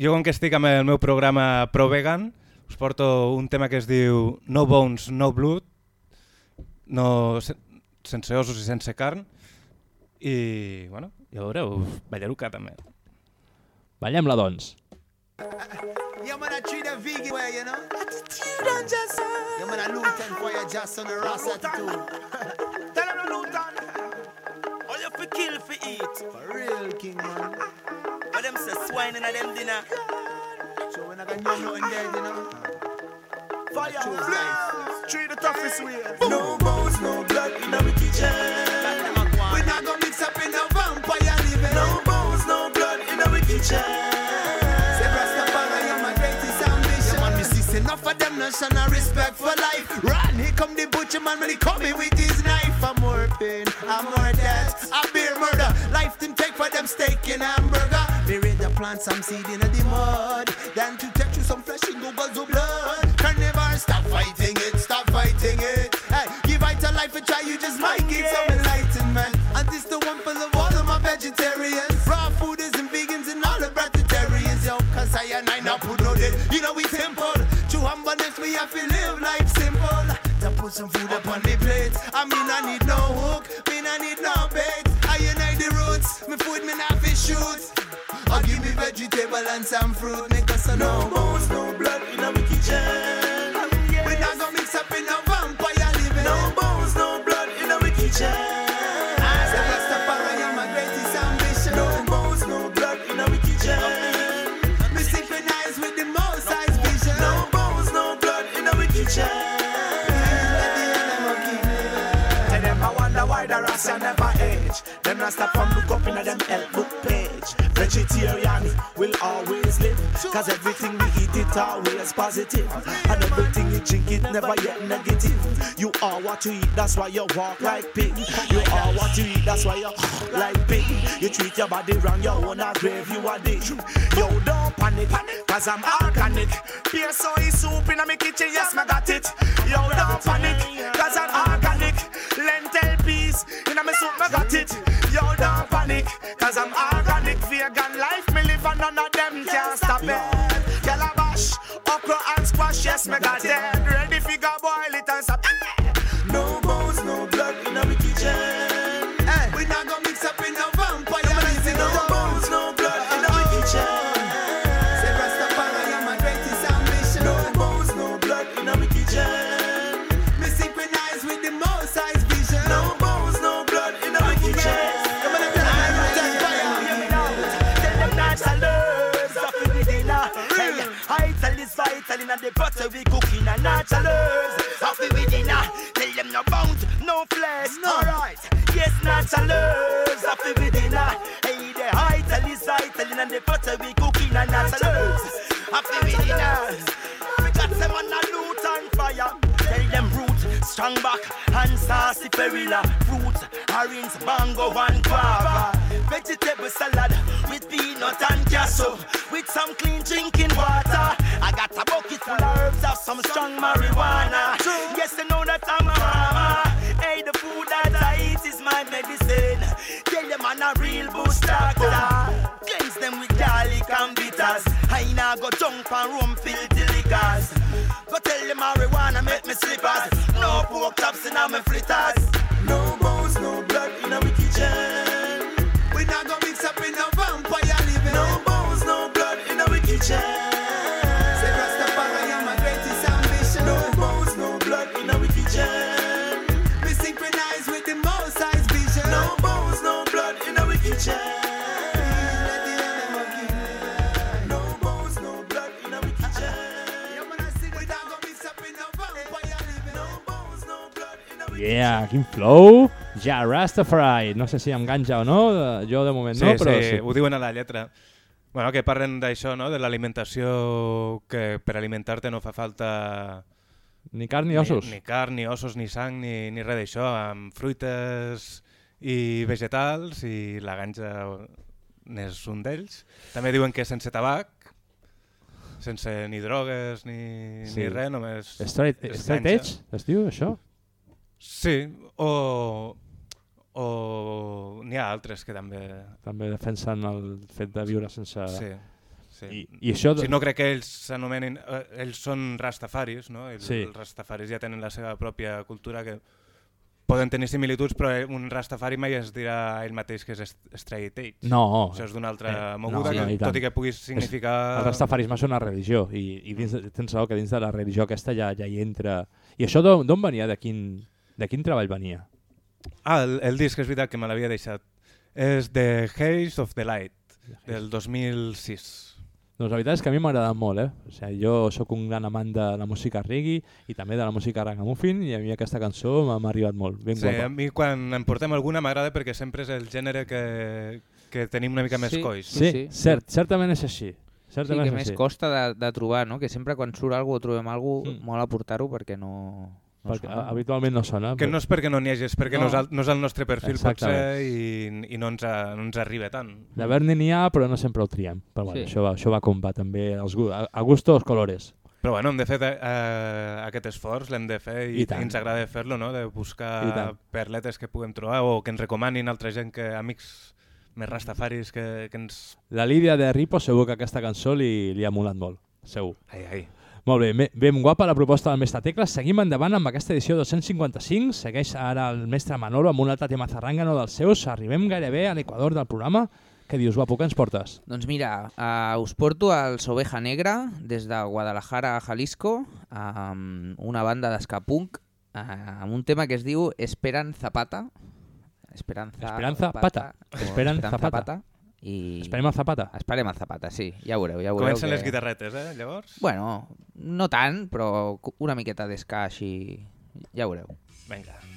jo com que estic amb el meu programa Pro Vegan, us porto un tema que es diu No Bones, No Blood, no, se- sense ossos i sense carn, i, bueno, ja veureu, ballaruca també. Ballem-la, doncs. Yeah, man, I treat them vegan way, you know. Attitude and just Yeah, man, I Luton for your just on the Ross attitude. Tell them Luton. All you fi kill fi eat. For real, king man. But them say swine in a them dinner. So when I can know nothing dead, you know. fire. Flip. Treat the toughest way. No bones, no blood in our kitchen. We not gonna mix up in a vampire living. No bones, no blood in our kitchen. Say Rastafari, you're my greatest ambition. Yeah, man, me see enough of them not showing no respect for life. Run, here come the butcher man when he coming with his knife. I'm more pain, I'm more death, I bear murder. Life them take for them steak and hamburger. Me rather plant some seed in the mud than to take you some flesh and goggles of blood. Can never stop fighting it, stop fighting it. Hey, give it a life a try, you just might get some enlightenment. And this the one for the all of my vegetarians, raw fooders and vegans and all the vegetarians. Yo, cause I and I not put no dead. You know we simple. True humbleness, we have to live life simple. To put some food up on the plate. I mean I need no hook, mean I need no bait. I unite the roots, me food me not fish shoot. Or give me vegetable and some fruit, make us a no bones, no blood in our kitchen. Oh, we not gonna mix up in a vampire living. No bones no blood in the wicked. As the master, my great ambition, no bones, no blood in our kitchen. Say Rastafari, I'm my greatest Cause everything we eat it always positive. And everything you drink it never yet negative. You are what you eat, that's why you walk like pig. You are what you eat, that's why you like pig. You treat your body wrong, you own a grave, you a dig. Yo, don't panic, cause I'm organic. Pure soy soup in my kitchen, yes, I got it. Yo, don't panic, cause I'm organic. Lentil peas in my soup, I got it. Yo, don't panic, cause I'm organic. It. Calabash, okra and squash, yes, me got it. Ready figure boil it and stop. In the butter we cooking a naturals of the dinner. Tell them no bones, no flesh. Alright, yes, naturals of the dinner. Hey, the I tell this vital in the butter we cooking a naturals of the dinner. We got them on a loot and fire. Tell them root, strong back, and saucy perilla. Fruit, orange, mango, and guava. Vegetable salad with peanut and cashew. With some clean drinking some strong marijuana. Yes, you know that I'm a mama. Hey, the food that I eat is my medicine. Tell them I'm a real bush doctor. Cleanse them with garlic and bitters. I now go jump and room filthy liquors. Go tell them marijuana make me slippers. No pork chops in my fritters. Yeah, quin flow! Ja, Rastafari. No sé si amb ganja o no, jo de moment Sí, no, però sí, sí. ho diuen a la lletra. Bueno, que parlen d'això, no? de l'alimentació, que per alimentar-te no fa falta... Ni carn ni ossos. Ni, ni carn, ni ossos, ni sang, ni, ni res d'això, amb fruites i vegetals, i la ganja n'és un d'ells. També diuen que sense tabac, sense ni drogues ni, Sí. ni res, només... Straight, straight edge, es diu això? Sí, o, o n'hi ha altres que també... També defensen el fet de viure sense... Sí, sí. I, i això... Si no crec que ells s'anomenin... Eh, ells són rastafaris, no? Els, Sí. els rastafaris ja tenen la seva pròpia cultura que poden tenir similituds, però un rastafari mai es dirà ell mateix que és straight edge. No. Això és d'una altra Eh, moguda, no, que, tot i que pugui significar... És, el rastafarisme és una religió i, i dins, tens raó que dins de la religió aquesta ja, ja hi entra... I això d'on venia? De quin, de quin treball venia? Ah, el, el disc és veritat que me l'havia deixat. És The Haze of the Light, del 2006. Doncs la veritat és que a mi m'ha agradat molt, eh? O sigui, jo sóc un gran amant de la música reggae i també de la música ragamuffin i a mi aquesta cançó m'ha arribat molt, ben Sí, guapa. a mi quan en portem alguna m'agrada perquè sempre és el gènere que, que tenim una mica més Sí. coix. Sí, sí, cert, certament és així. Sí, Certament que és més així. costa de, de trobar, no? Que sempre quan surt alguna o trobem alguna Mm. mm. mola portar-ho perquè no... no Perquè sona. habitualment no sona. Que però- no és perquè no n'hi hagi, és perquè no, No. és, el, no és el nostre perfil Exactament. potser i, i no, ens, a, no ens arriba tant. D'haver-n'hi n'hi ha, però no sempre ho triem. Però bueno, Sí. això, va, això va com va també, els, a, a gustos colores. Però bueno, hem de fer eh, aquest esforç, l'hem de fer i, I tant. i ens agrada fer-lo, no? de buscar perletes que puguem trobar o que ens recomanin altra gent, que amics més rastafaris que, que ens... La Lídia de Ripo segur que aquesta cançó li, li ha molat molt, segur. Ai, ai. Molt bé, ben guapa la proposta del mestre Tecles. Seguim endavant amb aquesta edició 255. Segueix ara el mestre Manolo amb un altre tema zarrangano dels seus. Arribem gairebé a l'equador del programa. Què dius, guapo, què ens portes? Doncs mira, uh, us porto els Oveja Negra des de Guadalajara a Jalisco amb una banda d'escapunk uh, amb un tema que es diu Esperan Zapata. Esperanza, Esperanza Pata. o Esperan Esperanza Zapata. Pata. I... Esperem el Zapata. Esperem el Zapata, sí. Ja ho veureu, ja veureu. Comencen que... les guitarretes, eh, llavors? Bueno, no tant, però una miqueta d'esca així... Ja ho veureu. Vinga. Suena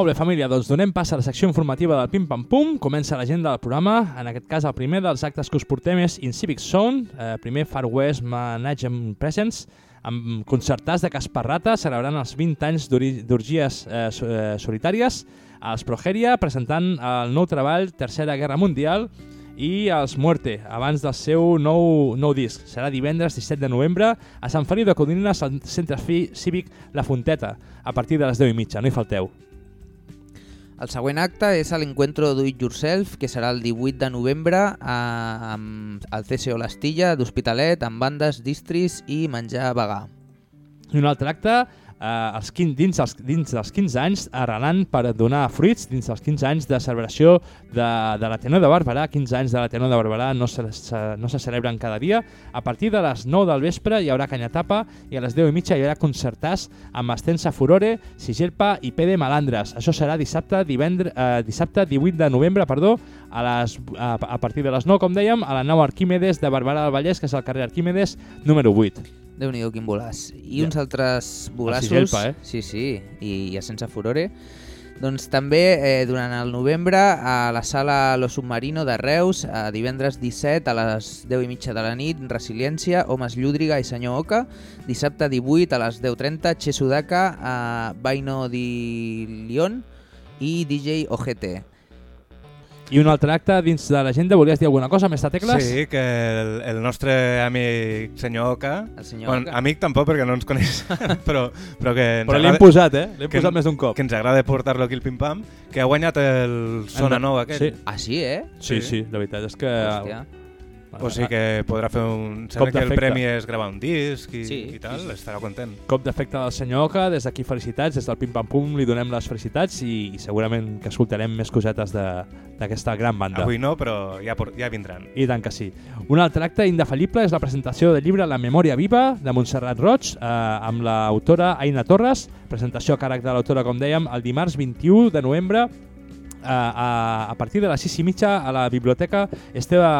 Molt bé, família, doncs donem pas a la secció informativa del Pim Pam Pum. Comença l'agenda del programa. En aquest cas, el primer dels actes que us portem és In Civic Zone, eh, primer Far West Management Presents, amb concertats de Casparrata, celebrant els 20 anys d'orgies eh, eh, solitàries, els Progeria, presentant el nou treball Tercera Guerra Mundial, i els Muerte, abans del seu nou, nou disc. Serà divendres 17 de novembre a Sant Feliu de Codines al Centre Cívic La Fonteta, a partir de les 10 i mitja, no hi falteu. El següent acte és l'Encuentro Do It Yourself, que serà el 18 de novembre a, amb el CSO L'Astilla d'Hospitalet, amb bandes, distris i menjar vegà. I un altre acte, eh, els 15, dins, els, dins dels 15 anys, arrelant per donar fruits, dins dels 15 anys de celebració de, de l'Ateneu de Barberà, 15 anys de l'Ateneu de Barberà no se, se, no se celebren cada dia. A partir de les 9 del vespre hi haurà canyatapa i a les 10 i mitja hi haurà concertars amb Estensa Furore, Sigelpa i Pede Malandres. Això serà dissabte, divendre, eh, dissabte 18 de novembre, perdó, a, les, a, a partir de les 9, com dèiem, a la nau Arquímedes de Barberà del Vallès, que és el carrer Arquímedes número 8. Déu-n'hi-do, quin volàs. I Ja. uns altres volassos... Sigelpa, eh? Sí, sí, i, i a sense furore. Doncs també eh, durant el novembre a la sala Lo Submarino de Reus, a divendres 17 a les 10 i mitja de la nit, Resiliència, Homes Llúdriga i Senyor Oca. Dissabte 18 a les 10.30, Che Sudaka, a Vaino di Lion i DJ OGT. I un altre acte dins de l'agenda, volies dir alguna cosa, més tecles? Sí, que el, el nostre amic senyor Oca, el senyor bueno, Oca. amic tampoc perquè no ens coneix, però, però que ens Però l'hem posat, eh? L'hem posat més d'un cop. Que ens agrada portar-lo aquí al pim-pam, que ha guanyat el Sona Nou aquest. Sí. Ah, sí, eh? Sí, sí, la veritat és que... Hòstia. O sigui que podrà fer un... Cop Sembla que el premi és gravar un disc i, Sí, i tal, sí, estarà content. Cop d'efecte del senyor Oca, des d'aquí felicitats, des del Pim Pam Pum li donem les felicitats i, i segurament que escoltarem més cosetes de- d'aquesta gran banda. Avui no, però ja, por- ja vindran. I tant que sí. Un altre acte indefallible és la presentació del llibre La memòria viva de Montserrat Roig eh, amb l'autora Aina Torres, presentació a càrrec de l'autora, com dèiem, el dimarts 21 de novembre eh, a, a partir de les 6 i mitja a la Biblioteca Esteve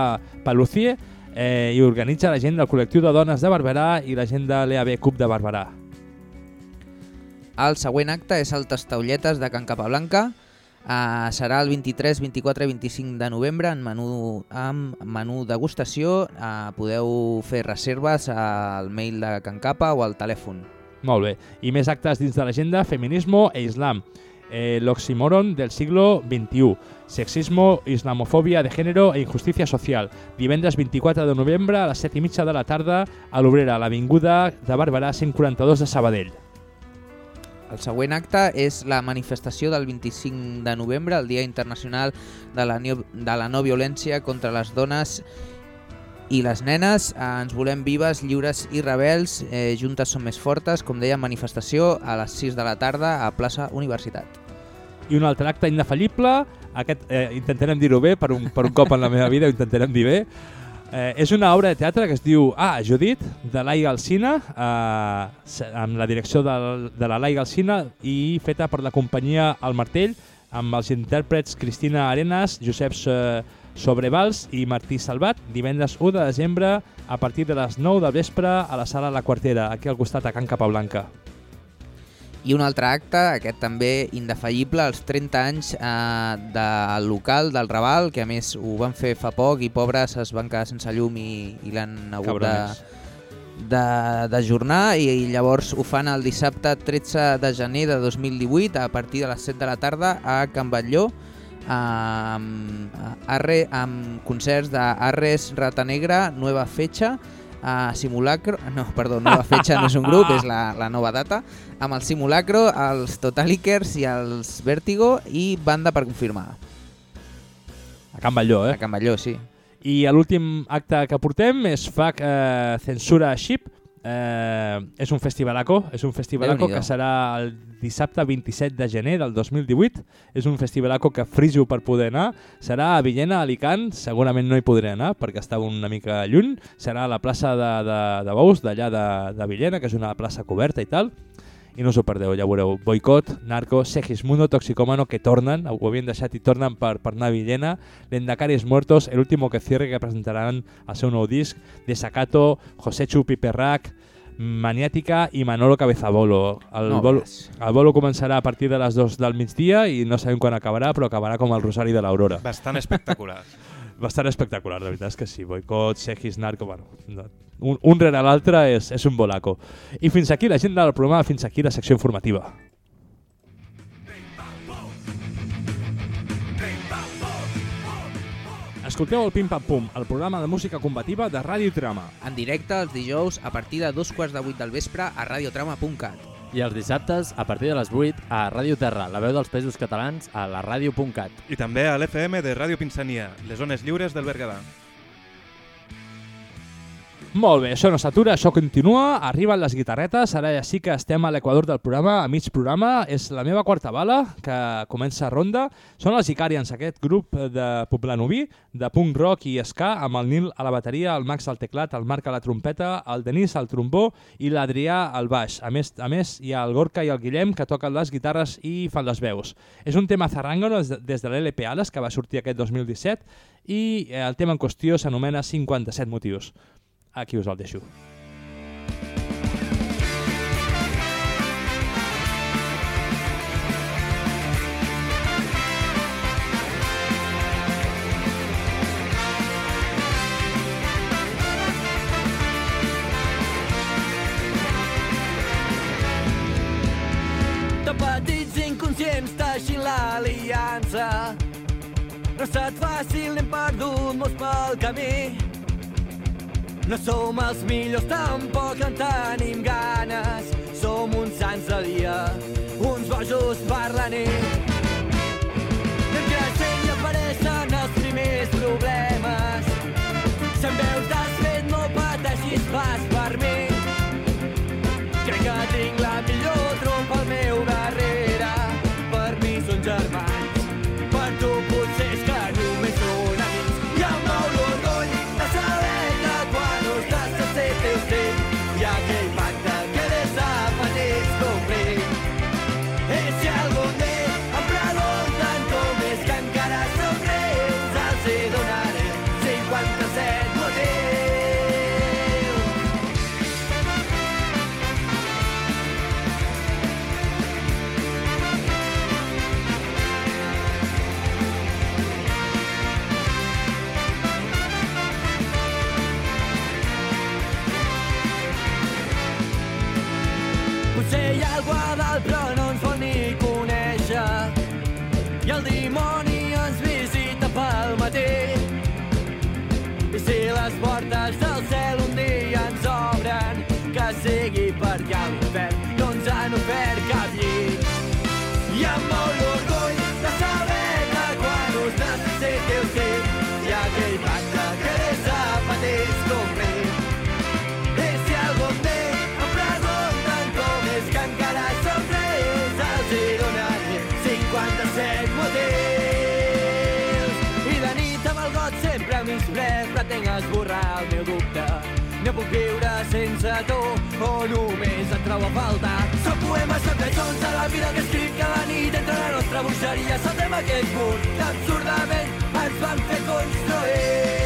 Palucie eh, i organitza la gent del col·lectiu de dones de Barberà i la gent de l'EAB Cup de Barberà. El següent acte és el Tastaulletes de Can Capablanca. Uh, serà el 23, 24 i 25 de novembre en menú, amb menú degustació. Uh, podeu fer reserves al mail de Can Capa o al telèfon. Molt bé. I més actes dins de l'agenda, feminismo e islam. Eh, L'oxímoron del siglo XXI. Sexismo, islamofobia de género e injusticia social. Divendres 24 de novembre a les 7 i mitja de la tarda a l'Obrera, a l'Avinguda de Barberà 142 de Sabadell. El següent acte és la manifestació del 25 de novembre, el Dia Internacional de la, de la no violència contra les dones i les nenes. Eh, ens volem vives, lliures i rebels. Eh, juntes som més fortes. Com deia, manifestació a les 6 de la tarda a plaça Universitat. I un altre acte indefallible, aquest eh, intentarem dir-ho bé, per un, per un cop en la meva vida ho intentarem dir bé, Eh, és una obra de teatre que es diu Ah, Judit, de Laia Alcina, eh, amb la direcció del, de la Laia Alcina i feta per la companyia El Martell, amb els intèrprets Cristina Arenas, Josep eh, Sobrevals i Martí Salvat, divendres 1 de desembre a partir de les 9 del vespre a la sala La Quartera, aquí al costat a Can Capablanca. I un altre acte, aquest també indefallible, els 30 anys eh, del local del Raval, que a més ho van fer fa poc i pobres es van quedar sense llum i, i l'han hagut de, Cabrones. de, d'ajornar i, i llavors ho fan el dissabte 13 de gener de 2018 a partir de les 7 de la tarda a Can Batlló amb, arre, amb concerts d'Arres Rata Negra, Nueva Fecha, a Simulacro, no, perdó, Nova Fecha no és un grup, és la, la nova data, amb el Simulacro, els Totalikers i els Vértigo i banda per confirmar. A Can Batlló, eh? A Can Batlló, sí. I l'últim acte que portem és FAC eh, Censura Ship. Eh, és un festivalaco, és un festivalaco que serà el dissabte 27 de gener del 2018. És un festivalaco que friso per poder anar. Serà a Villena, Alicant, segurament no hi podré anar perquè estava una mica lluny. Serà a la plaça de, de, de Bous, d'allà de, de Villena, que és una plaça coberta i tal. I no us ho perdeu, ja veureu. Boicot, Narco, Segismundo, Toxicomano, que tornen, ho havien deixat i tornen per, per anar a Villena. Lendacaris Muertos, El último que cierre, que presentaran el seu nou disc. Desacato, Josechu Piperrac, Maniàtica i Manolo Cabezabolo. El, No bolo, el bolo començarà a partir de les 2 del migdia i no sabem quan acabarà, però acabarà com el Rosari de l'Aurora. Bastant espectacular. Bastant espectacular, la veritat és que sí. Boicot, Segis, Narco, bueno, no. un, un rere l'altre és, és un bolaco. I fins aquí la gent del programa, fins aquí la secció informativa. Escolteu el Pim Pam Pum, el programa de música combativa de Ràdio Trama. En directe els dijous a partir de dos quarts de vuit del vespre a radiotrama.cat. I els dissabtes, a partir de les 8, a Ràdio Terra, la veu dels països catalans, a la ràdio.cat. I també a l'FM de Ràdio Pinsania, les zones lliures del Berguedà. Molt bé, això no s'atura, això continua, arriben les guitarretes, ara ja sí que estem a l'equador del programa, a mig programa, és la meva quarta bala, que comença ronda, són els Icarians, aquest grup de Poblanoví, de punk rock i ska, amb el Nil a la bateria, el Max al teclat, el Marc a la trompeta, el Denis al trombó i l'Adrià al baix. A més, a més, hi ha el Gorka i el Guillem que toquen les guitarres i fan les veus. És un tema zarrangano des de, l'LP Ales, que va sortir aquest 2017, i el tema en qüestió s'anomena 57 motius aquí us el deixo. De teixint l'aliança no ha estat fàcil, n'hem perdut molts pel camí no som els millors, tampoc en tenim ganes. Som uns sants de dia, uns bojos per la nit. El meu dubte. No puc viure sense tu o només et trobo a faltar. Són poemes, són cançons de la vida que escric cada nit entre la nostra bogeria. Saltem aquest mur que absurdament ens van fer construir.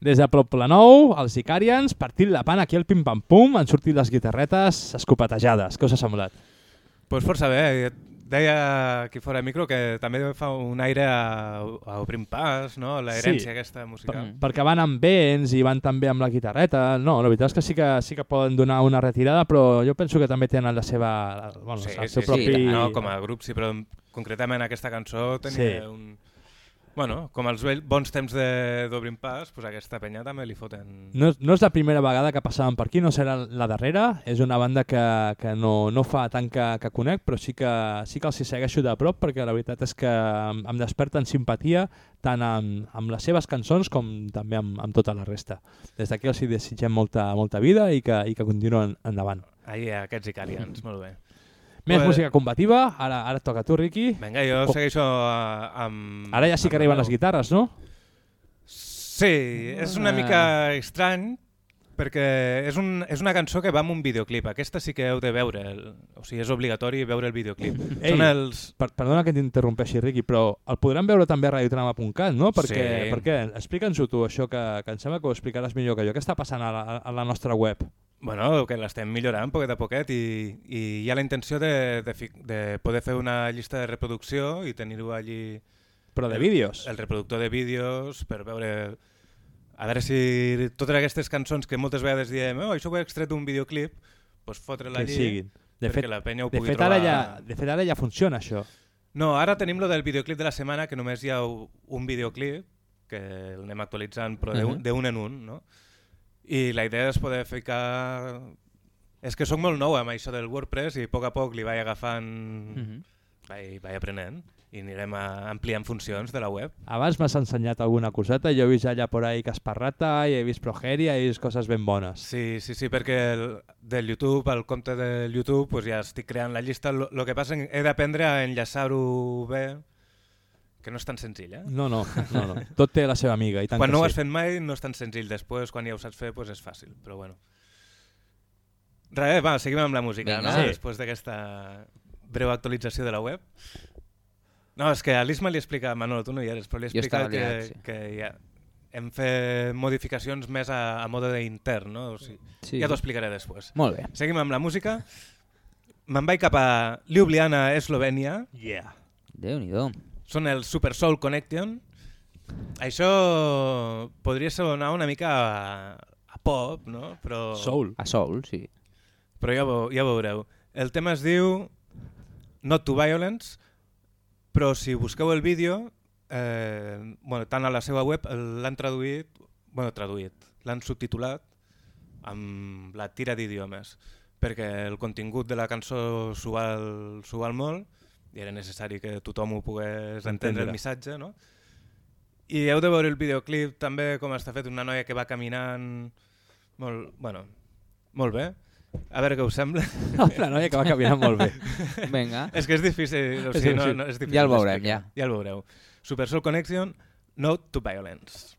Des de Poblenou, els Icarians, partint la pan aquí al pim-pam-pum, han sortit les guitarretes escopatejades. Què us ha semblat? Pues força bé. Deia aquí fora micro que també fa un aire a, a Obrim Pas, no? l'herència aquesta musical. Per, perquè van amb vents i van també amb la guitarreta. No, la veritat és que sí que sí que poden donar una retirada, però jo penso que també tenen la seva... Bueno, sí, el sí, seu propi... sí, no, com a grup sí, però concretament aquesta cançó tenia Sí. un... Bueno, com els bons temps de- d'Obrim Pas, pues aquesta penya també li foten... No, no és la primera vegada que passaven per aquí, no serà la darrera. És una banda que, que no, no fa tant que, que conec, però sí que, sí que els hi segueixo de prop perquè la veritat és que em, em desperten simpatia tant amb, amb les seves cançons com també amb, amb tota la resta. Des d'aquí els hi desitgem molta, molta vida i que, i que continuen endavant. Ahí, aquests icarians, molt bé. Més música combativa, ara, ara et toca a tu, Riqui. Vinga, jo Com- segueixo uh, amb... Ara ja sí que arriben les guitarres, no? Sí, és una mica estrany perquè és, un, és una cançó que va amb un videoclip. Aquesta sí que heu de veure, el, o sigui, és obligatori veure el videoclip. Ei, Són els... per, perdona que t'interrompeixi, Riqui, però el podran veure també a radiotrama.cat, no? Perquè, Sí. perquè explica'ns-ho tu, això que, que em sembla que ho explicaràs millor que jo. Què està passant a la, a la nostra web? Bueno, que l'estem millorant poquet a poquet i, i hi ha la intenció de, de, de poder fer una llista de reproducció i tenir-ho allí... Però de el- vídeos? El reproductor de vídeos per veure... A veure si totes aquestes cançons que moltes vegades diem oh, això ho he extret d'un videoclip, doncs fotre-la allí siguin. De perquè fet, la penya ho de pugui fet, trobar. ara ja, de fet, ara ja funciona això. No, ara tenim lo del videoclip de la setmana, que només hi ha un videoclip, que l'anem actualitzant, però de un en un, no? I la idea és poder ficar... És que sóc molt nou amb això del WordPress i a poc a poc li vaig agafant... Mhm. vaig, vaig aprenent i anirem a ampliant funcions de la web. Abans m'has ensenyat alguna coseta, jo he vist allà por ahí Casparrata, i he vist Progeria, i he vist coses ben bones. Sí, sí, sí, perquè el, del YouTube, al compte del YouTube, pues ja estic creant la llista. El que passa és que he d'aprendre a enllaçar-ho bé, que no és tan senzill, eh? No, no, no, no. Tot té la seva amiga, i tant quan no ho sí. has fet mai no és tan senzill, després quan ja ho saps fer pues és fàcil, però bueno. Res, va, seguim amb la música, Vinga. no? Sí. Després d'aquesta breu actualització de la web. No, és que a l'Isma li explica, Manolo, tu no hi eres, però li explicat que, liat, sí. que ja hem fet modificacions més a, a mode intern, no? O sigui, Sí. Ja t'ho explicaré després. Molt bé. Seguim amb la música. Me'n vaig cap a Ljubljana, Eslovènia. Yeah. Déu-n'hi-do. Són el Super Soul Connection. Això podria sonar una mica a, a pop, no? Però... Soul. A soul, sí. Però ja, ja veureu. El tema es diu Not to Violence, però si busqueu el vídeo, eh, bueno, tant a la seva web l'han traduït, bueno, traduït, l'han subtitulat amb la tira d'idiomes, perquè el contingut de la cançó s'ho val, val molt i era necessari que tothom ho pogués entendre el missatge, no? I heu de veure el videoclip també com està fet una noia que va caminant molt, bueno, molt bé. A veure què us sembla. Una noia que va caminant molt bé. Vinga. És que és difícil, o sigui, no, no, és difícil Ja el veurem, d'explicar. Ja el veureu. Super Soul Connection, Note to Violence.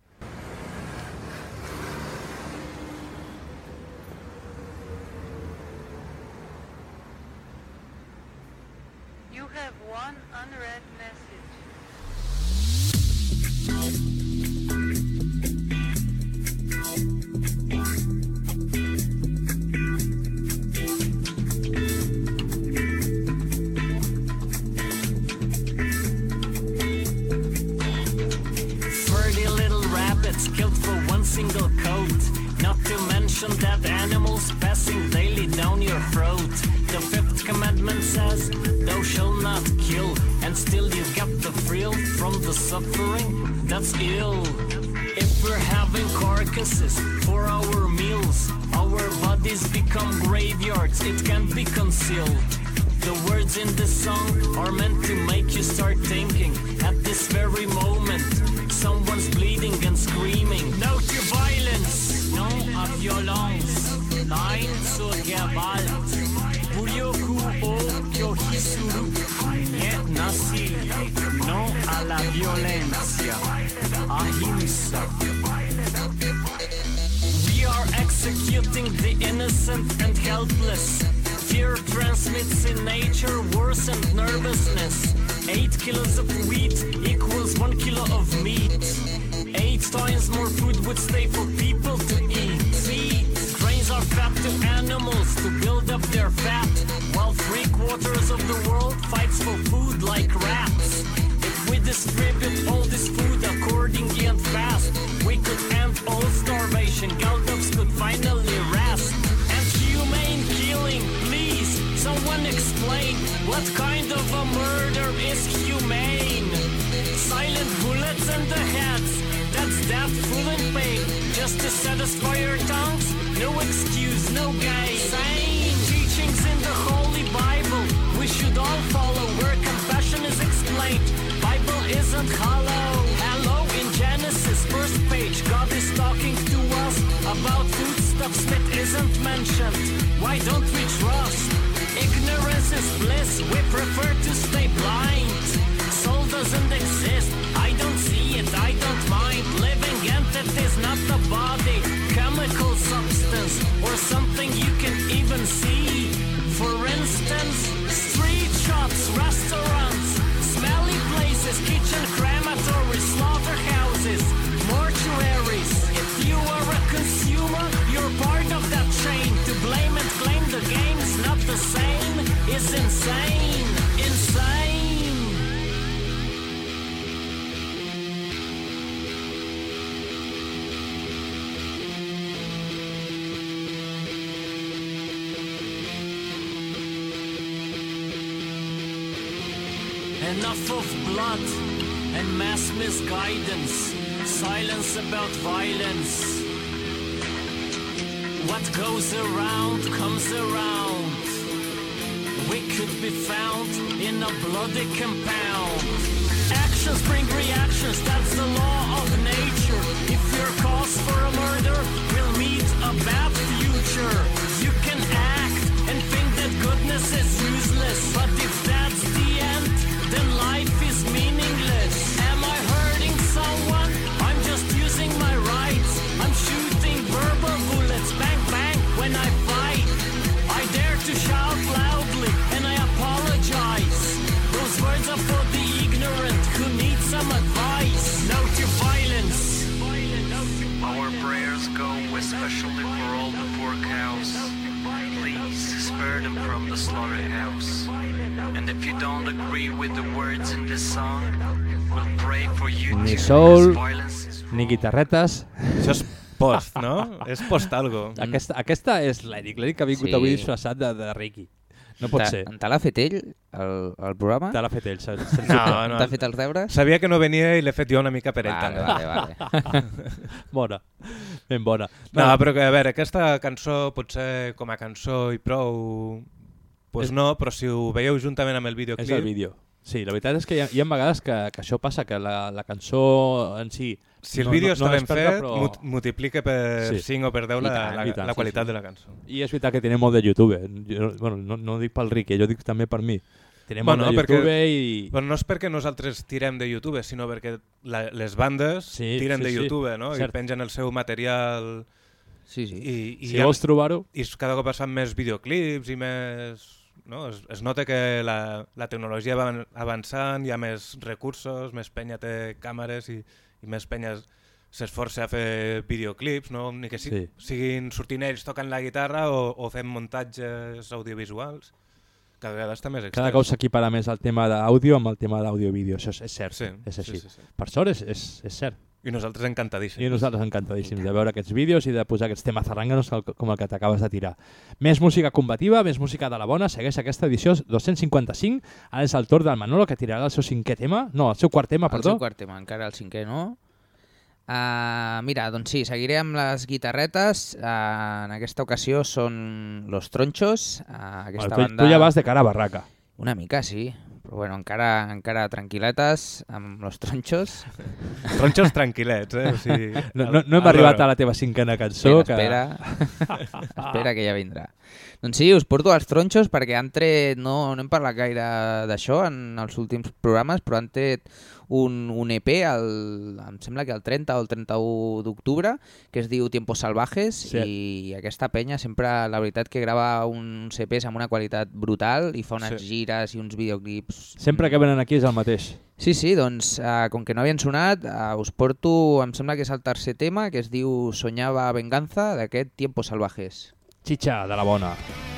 Suffering. Ill. If we're having carcasses for our meals, our bodies become graveyards, it can't be concealed. The words in this song are meant to make you start thinking. At this very moment, someone's bleeding and screaming. No to violence, no a violence, nein zur Gewalt. Buryoku o kyohisuru, nie nasilje, no a la violencia, ahimsa. We are executing the innocent and helpless. Fear transmits in nature worsened nervousness. Eight kilos of wheat equals one kilo of meat. Eight times more food would stay for people to eat. Feed grains are fed to animals to build up their fat, while three quarters of the world fights for food like rats. If we distribute all this food and fast, we could end all starvation. Galdogs could finally rest. And humane killing, please, someone explain what kind of a murder is humane? Silent bullets in the heads, that's death full in pain. Just to satisfy your tongues, no excuse, no gain. Same teachings in the Holy Bible, we should all follow where compassion is explained. Bible isn't hollow. Talking to us about foodstuffs that isn't mentioned. Why don't we trust? Ignorance is bliss, we prefer to stay blind. Soul doesn't exist, I don't see it, I don't mind. Living entities, not the body, chemical substance, or something you can even see. For instance, street shops, restaurants, smelly places, kitchen crematories, is insane. Insane. Enough of blood and mass misguidance. Silence about violence. What goes around comes around. We could be found in a bloody compound. Actions bring reactions, that's the law of nature. If your cause for a murder will meet a bad future, you can act and think that goodness is useless. But if that's the the slaughterhouse. And if you don't agree with the words in this song, we'll pray for you Ni violence ni guitarretes. Això és post, no? és post algo. Aquesta, aquesta és l'Eric, l'Eric que ha vingut Sí. avui disfressat de, de Ricky. No pot ser. Te l'ha fet ell, el, el programa? Te l'ha fet ell. Se, No, no. T'ha fet els deures? Sabia que no venia i l'he fet jo una mica per ell Vale, també. vale, vale. bona, ben bona. No, però que, a veure, aquesta cançó potser com a cançó i prou... Pues És- no, però si ho veieu juntament amb el videoclip... És el vídeo. Sí, la veritat és que hi ha, hi ha vegades que, que això passa, que la, la cançó en si... Si el vídeo està ben fet, però... mut- multiplica per 5 o per 10 la, tant, la, tant, la sí, qualitat sí. de la cançó. I és veritat que tenim molt de YouTube. Jo, bueno, no, no dic pel Ricky, jo dic també per mi. Tenim molt de perquè, YouTube i... Bueno, no és perquè nosaltres tirem de YouTube, sinó perquè la, les bandes Sí, tiren sí, de sí. YouTube, no? Cert. I pengen el seu material... Sí, sí. I, i Si vols trobar-ho... I cada cop fan més videoclips i més... No? Es, es nota que la, la tecnologia va avançant, hi ha més recursos, més penya té càmeres i, i més penya s'esforça a fer videoclips, no? ni que si, Sí. siguin sortint ells tocant la guitarra o, o fent muntatges audiovisuals. Cada vegada està més Cada extens. cop s'equipara més el tema d'àudio amb el tema d'àudio-vídeo. Això és, és cert, Sí, és així. sí, sí, sí. Per sort és, és, és cert. I nosaltres encantadíssims. I nosaltres encantadíssims de veure aquests vídeos i de posar aquests temes zarranganos com el que t'acabes de tirar. Més música combativa, més música de la bona, segueix aquesta edició 255. Ara és el torn del Manolo que tirarà el seu cinquè tema, no, el seu quart tema, El perdó. seu quart tema, encara el cinquè no. Uh, mira, doncs sí, seguiré amb les guitarretes. Uh, en aquesta ocasió són Los Tronchos. Uh, aquesta Bueno, tu, banda... tu ja vas de cara a barraca. Una mica, sí. Però bueno, encara, encara tranquil·letes amb Los Tronchos. Tronxos tranquil·lets, eh? O sigui, No, no, no hem a arribat veure. a la teva cinquena cançó. Espera, que... espera. espera que ja vindrà. Doncs sí, us porto els tronxos perquè han tret, no, no hem parlat gaire d'això en els últims programes, però han tret un, un EP, el, em sembla que el 30 o el 31 d'octubre, que es diu Tiempos Salvajes, Sí. i aquesta penya sempre, la veritat, que grava uns EPs amb una qualitat brutal i fa unes Sí. gires i uns videoclips Sempre que venen aquí és el mateix. Sí, sí, doncs uh, com que no havien sonat, uh, us porto, em sembla que és el tercer tema, que es diu Soñaba Venganza, d'aquest Tiempos Salvajes. Chicha, de la bona. Sombras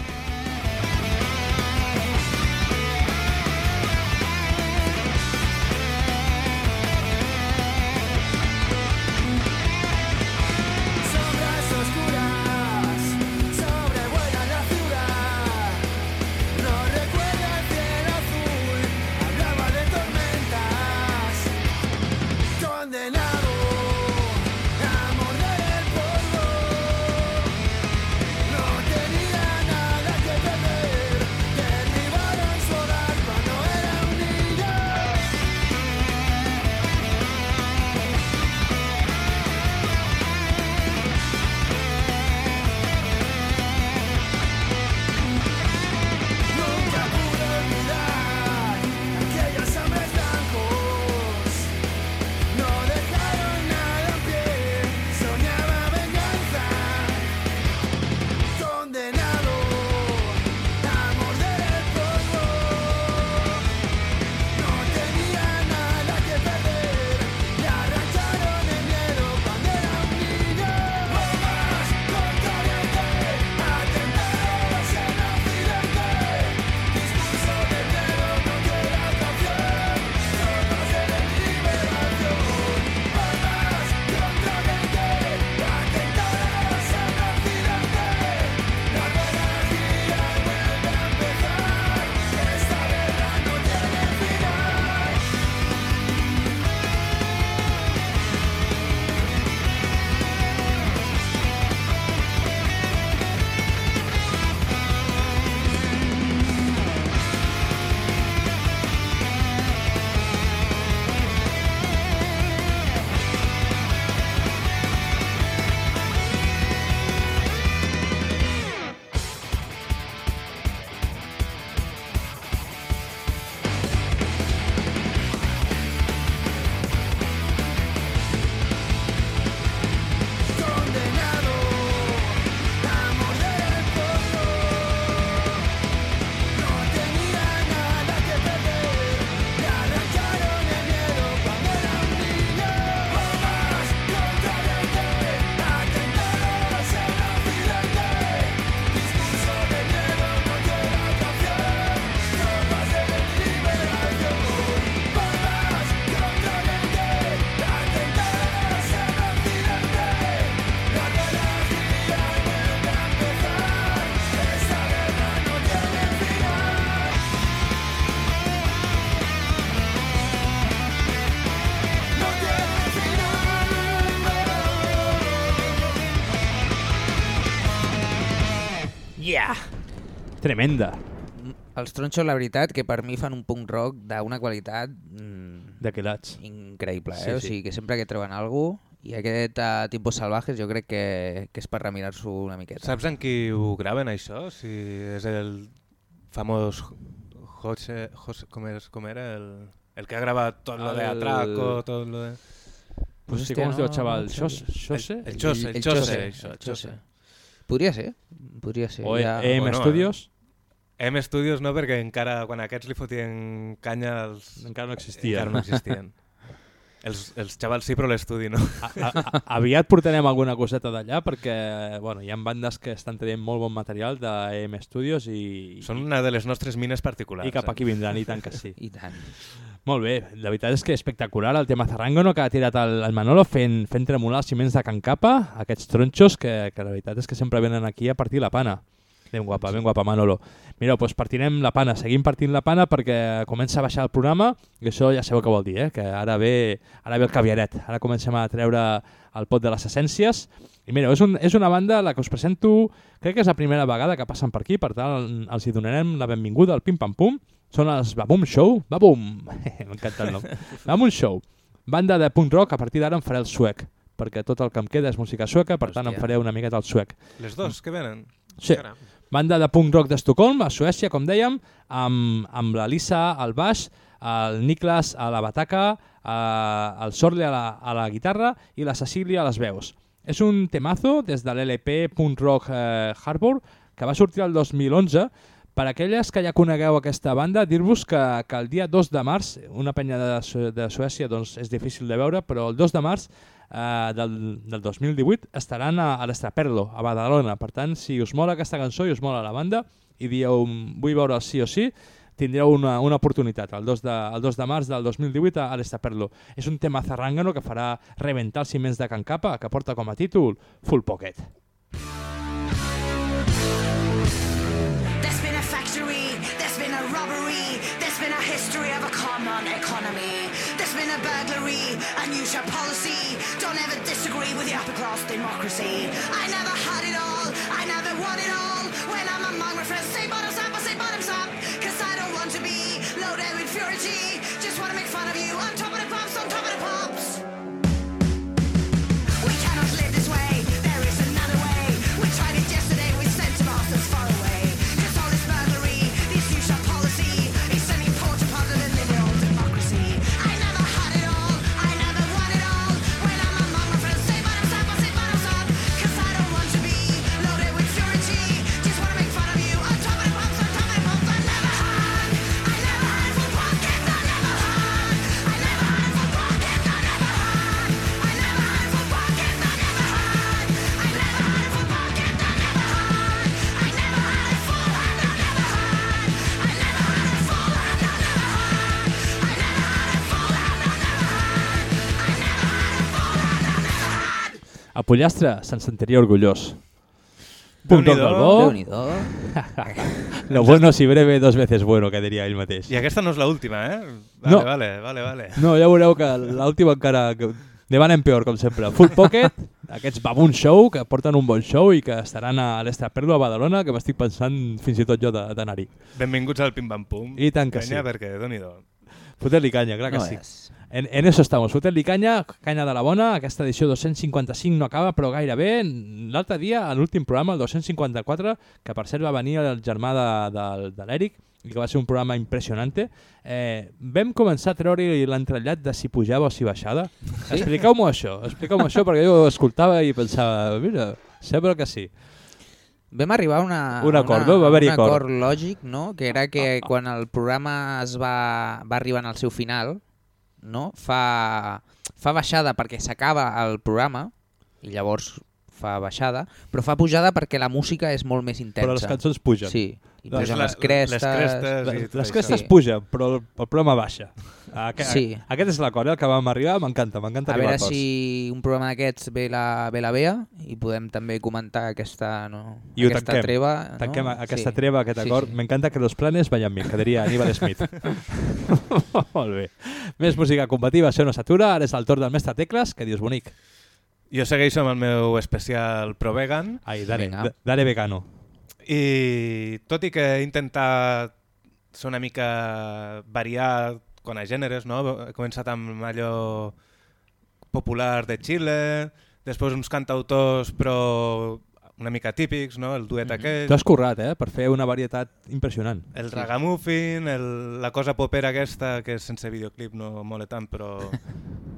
Yeah! Tremenda. Els tronxos, la veritat, que per mi fan un punk rock d'una qualitat mm, De quilats. increïble. Eh? Sí, O sí. sigui, que sempre que troben algú i aquest uh, tipus salvajes jo crec que, que és per remirar-s'ho una miqueta. Saps en qui ho graven, això? Si és el famós José... José com, és, com era? El, el que ha gravat tot lo de El- Atraco, tot lo de... Pues sí, com es diu el xaval? Xos- Xose? El, el Xose, el, El Xose, el el Xose. Podria ser, podria ser. O ja... EM Bueno, Studios? M Studios no, perquè encara quan aquests li fotien canya els... Encara no existien. Encara no existien. els, els xavals sí, però l'estudi no. A, a, a, aviat portarem alguna coseta d'allà perquè bueno, hi ha bandes que estan tenint molt bon material d'EM Studios i, Són una de les nostres mines particulars. i cap eh? aquí vindran, i tant que sí. I tant. Molt bé, la veritat és que espectacular el tema Zarrangano que ha tirat el, el Manolo fent, fent tremolar els ciments de Can Capa, aquests tronxos que, que la veritat és que sempre venen aquí a partir la pana. Ben guapa, ben guapa Manolo. Mireu, doncs partirem la pana, seguim partint la pana perquè comença a baixar el programa i això ja sabeu què vol dir, eh? que ara ve, ara ve el caviaret, ara comencem a treure el pot de les essències i mireu, és, un, és una banda la que us presento, crec que és la primera vegada que passen per aquí, per tant els hi donarem la benvinguda al Pim Pam Pum, són els Babum Show, Babum, m'encanta el nom, Babum Show, banda de punk rock, a partir d'ara em faré el suec, perquè tot el que em queda és música sueca, per tant em Hòstia. faré una miqueta el suec. Les dos que venen? Sí, Caram. Banda de punk rock d'Estocolm, a Suècia, com dèiem, amb, amb la Lisa al baix, el Niklas a la bataca, eh, el Sorle a la, a la guitarra i la Cecília a les veus. És un temazo des de l'LP Punk Rock eh, Harbor, que va sortir el 2011. Per aquelles que ja conegueu aquesta banda, dir-vos que, que el dia 2 de març, una penya de, de Suècia doncs és difícil de veure, però el 2 de març eh, del, del 2018 estaran a, a l'Estraperlo, a Badalona. Per tant, si us mola aquesta cançó i us mola la banda i dieu vull veure sí o sí, tindreu una, una oportunitat el 2 de, el 2 de març del 2018 a, a l'Estraperlo. És un tema zarrangano que farà reventar els ciments de Can Capa, que porta com a títol Full Pocket. There's been a factory, been a robbery, been a history of a common economy. There's been a burglary, policy. Don't ever class democracy. I never had it all, I never want it all. Pollastre se'n sentiria orgullós. Punt rock del bo. Lo bueno si breve dos veces bueno, que diria ell mateix. I aquesta no és l'última, eh? Vale, No. vale, vale, vale. No, ja veureu que l'última encara... Que... De van en peor, com sempre. Full Pocket, aquests Baboon Show, que porten un bon show i que estaran a l'Estraperlo a Badalona, que m'estic pensant fins i tot jo de- d'anar-hi. Benvinguts al Pim Pam Pum. I tant que Canya, sí. perquè doni-do. Fotent-li canya, clar que No sí. és. En, en eso estamos, fotent-li canya, canya de la bona, aquesta edició 255 no acaba, però gairebé. L'altre dia, a l'últim programa, el 254, que per cert va venir el germà de, de, de l'Eric, i que va ser un programa impressionant, eh, vam començar a treure l'entrellat de si pujava o si baixava. Sí? Expliqueu-m'ho això, expliqueu-m'ho això, perquè jo ho escoltava i pensava, mira, sembla que sí. Vam arribar a una, Un acord, una, no? Va haver-hi un acord. acord lògic, no? que era que quan el programa es va, va arribar al seu final, no? fa, fa baixada perquè s'acaba el programa, i llavors fa baixada, però fa pujada perquè la música és molt més intensa. Però les cançons pugen. Sí, i Les- pugen les crestes... les crestes i Les, les crestes Sí. pugen, però el, el programa baixa. Aquest, Sí. aquest és l'acord, eh, el que vam arribar, m'encanta, m'encanta A arribar veure a acords. si un programa d'aquests ve la, ve la Bea i podem també comentar aquesta, no, I aquesta tanquem. treva. Tanquem no? aquesta Sí. treva, aquest Sí, acord. sí. M'encanta que los planes vayan bien, que diria Aníbal Smith. Molt bé. Més música combativa, això no s'atura. Ara és el torn del mestre Tecles, que dius bonic. Jo segueixo amb el meu especial Pro Vegan Ai, dale, dale vegano. I tot i que he intentat ser una mica variar quan a gèneres, no? he començat amb allò popular de Xile, després uns cantautors però una mica típics, no? el duet aquell. T'ho has currat, eh? Per fer una varietat impressionant. El ragamuffin, el, la cosa popera aquesta, que sense videoclip no mola tant, però...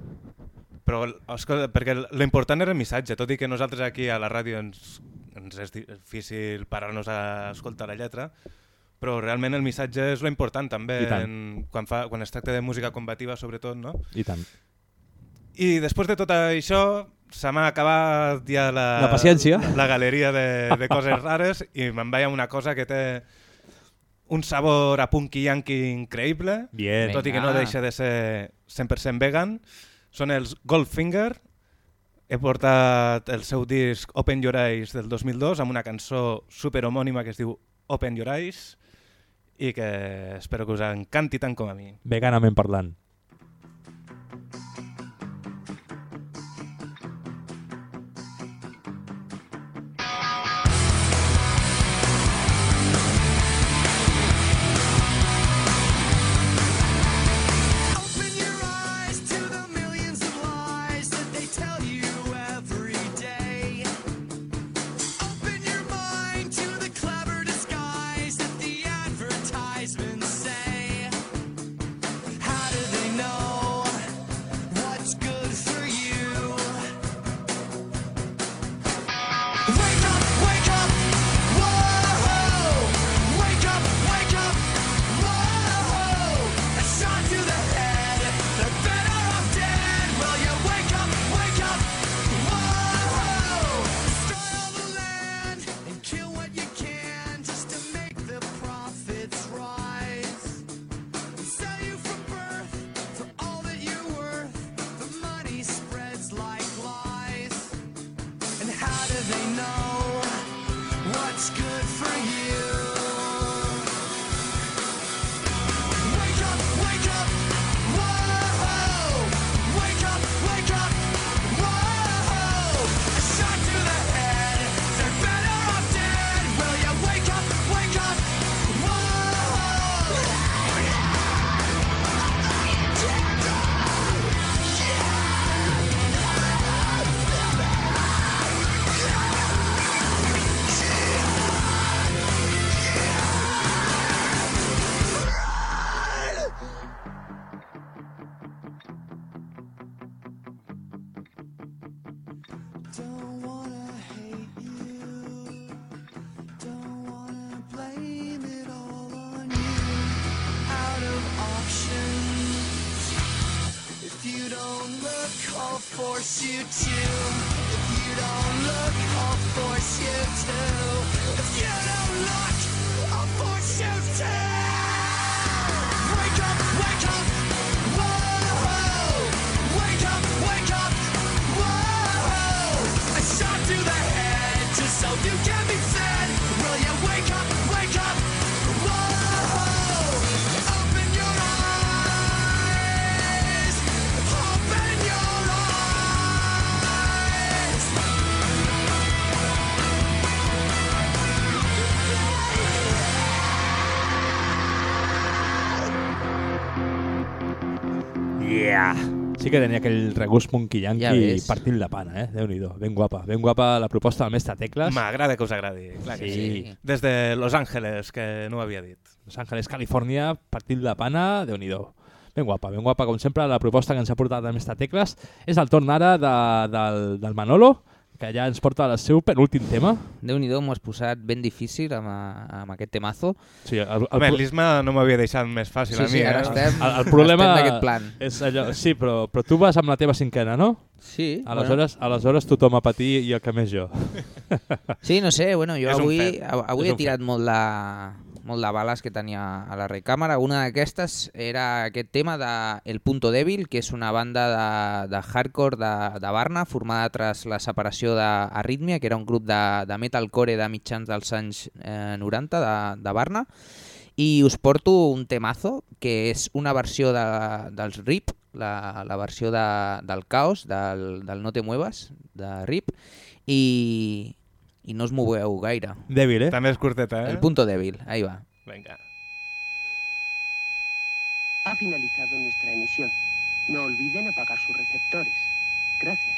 però escolta, perquè l'important era el missatge, tot i que nosaltres aquí a la ràdio ens, ens és difícil parar-nos a escoltar la lletra, però realment el missatge és lo important també, en, quan, fa, quan es tracta de música combativa sobretot, no? I tant. I després de tot això, se m'ha acabat ja la, La paciència. la galeria de, de coses rares i me'n vaig a una cosa que té un sabor a punky yankee increïble, Bien. tot i que no deixa de ser 100% vegan. Són els Goldfinger. He portat el seu disc Open Your Eyes del 2002 amb una cançó super homònima que es diu Open Your Eyes i que espero que us encanti tant com a mi. Veganament parlant. Que tenia aquell regust monkey Ja yankee ves. partint la pana, eh? Déu-n'hi-do, ben guapa. Ben guapa la proposta del mestre Tecles. M'agrada que us agradi, clar que sí. Sí. Des de Los Angeles, que no ho havia dit. Los Ángeles, Califòrnia, partint la pana, déu nhi Ben guapa, ben guapa, com sempre, la proposta que ens ha portat el mestre Tecles. És el torn ara de, del, del Manolo, que ja ens porta el seu penúltim tema. Déu-n'hi-do, m'ho has posat ben difícil amb, a- amb aquest temazo. Sí, el, el, Home, l'Isma no m'havia deixat més fàcil Sí, a mi. sí, ara eh? estem- el, el problema estem d'aquest plan. és allò... Sí, però, però tu vas amb la teva cinquena, no? Sí. Aleshores, bueno. aleshores tothom a patir i el que més jo. Sí, no sé, bueno, jo És avui, fet, av- avui he tirat molt de, molt de bales que tenia a la recàmera. Una d'aquestes era aquest tema de El Punto Débil, que és una banda de, de hardcore de, de Barna, formada tras la separació d'Arrhythmia, que era un grup de, de metalcore de mitjans dels anys eh, 90 de, de Barna. I us porto un temazo, que és una versió de, dels RIP, la, la versió de, del Caos, del, del No te muevas, de RIP, i, i no us moveu gaire. Dèbil, eh? També és curteta, eh? El punto débil, ahí va. Venga. Ha finalizado nuestra emisión. No olviden apagar sus receptores. Gracias.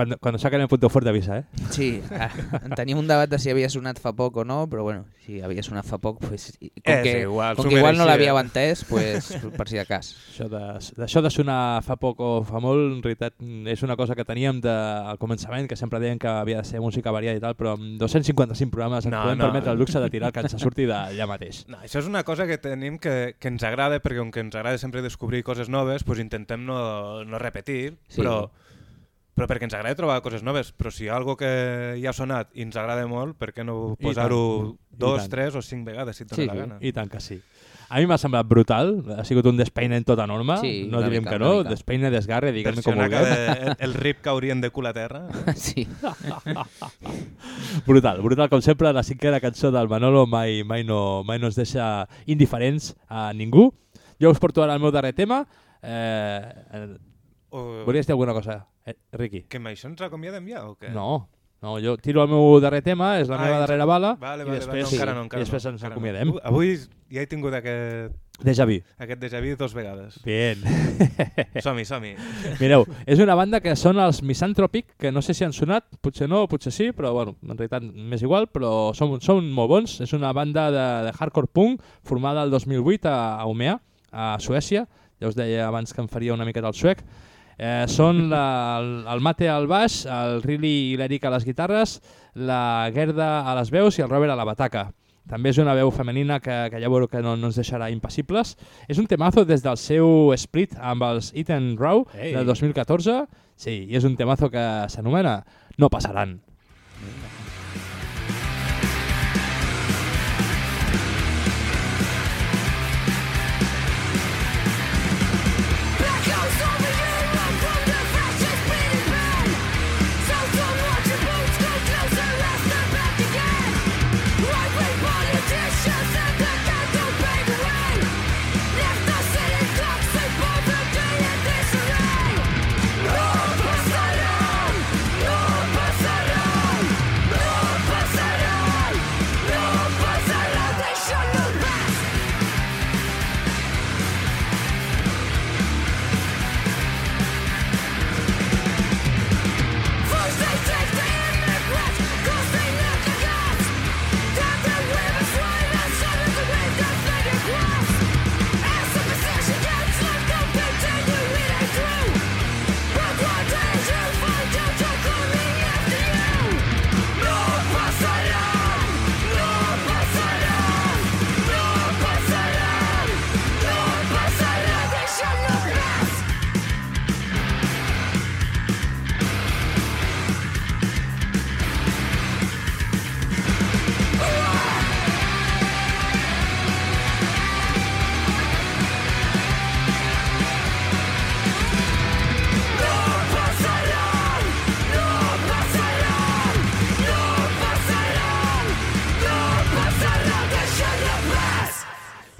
Cuando, cuando saquen el punto fuerte avisa, eh? Sí, ah, en teníem un debat de si havia sonat fa poc o no, però bueno, si havia sonat fa poc, pues, i- com, És que, igual, com s'ho que igual no mereixia. l'havíeu entès, pues, per si de cas. Això de, d'això de sonar fa poc o fa molt, en realitat mm, és una cosa que teníem de, al començament, que sempre deien que havia de ser música variada i tal, però amb 255 programes ens No, podem no. permetre el luxe de tirar el que ens surti d'allà mateix. No, això és una cosa que tenim que, que ens agrada, perquè com que ens agrada sempre descobrir coses noves, doncs intentem no, no repetir, Sí. però, però perquè ens agrada trobar coses noves. Però si hi ha algo que ja ha sonat i ens agrada molt, per què no posar-ho dos, tres o cinc vegades, si et dona Sí, la gana? I tant que sí. A mi m'ha semblat brutal, ha sigut un despeine en tota norma, Sí, no diríem mica, que no, despeine, desgarre, diguem-ne com vulguem. cada, el rip caurien de cul a terra. Sí. brutal, brutal com sempre, la cinquena cançó del Manolo mai, mai, no, mai no ens deixa indiferents a ningú. Jo us porto ara el meu darrer tema. Eh, eh, O- Volies dir alguna cosa, eh, Riqui? Que amb això ens acomiadem ja o què? No, no, jo tiro el meu darrer tema, és la Ah, meva ens- darrera bala, Vale, i vale, després, vale, no, encara no, encara i després no, ens encara acomiadem. No. Avui ja he tingut aquest... Déjà vu. Aquest déjà vu dos vegades. Bien. Som-hi, som-hi. Mireu, és una banda que són els Misanthropic, que no sé si han sonat, potser no, potser sí, però bueno, en realitat m'és igual, però són, són molt bons. És una banda de, de hardcore punk formada el 2008 a, a Umea, a Suècia. Ja us deia abans que em faria una miqueta el suec. Eh, són la, el, el Mate al baix, el Riley i l'Eric a les guitarres, la Gerda a les veus i el Robert a la bataca. També és una veu femenina que, que ja veureu que no, no ens deixarà impassibles. És un temazo des del seu split amb els Eat and Raw Ei. del 2014. Sí, i és un temazo que s'anomena No passaran.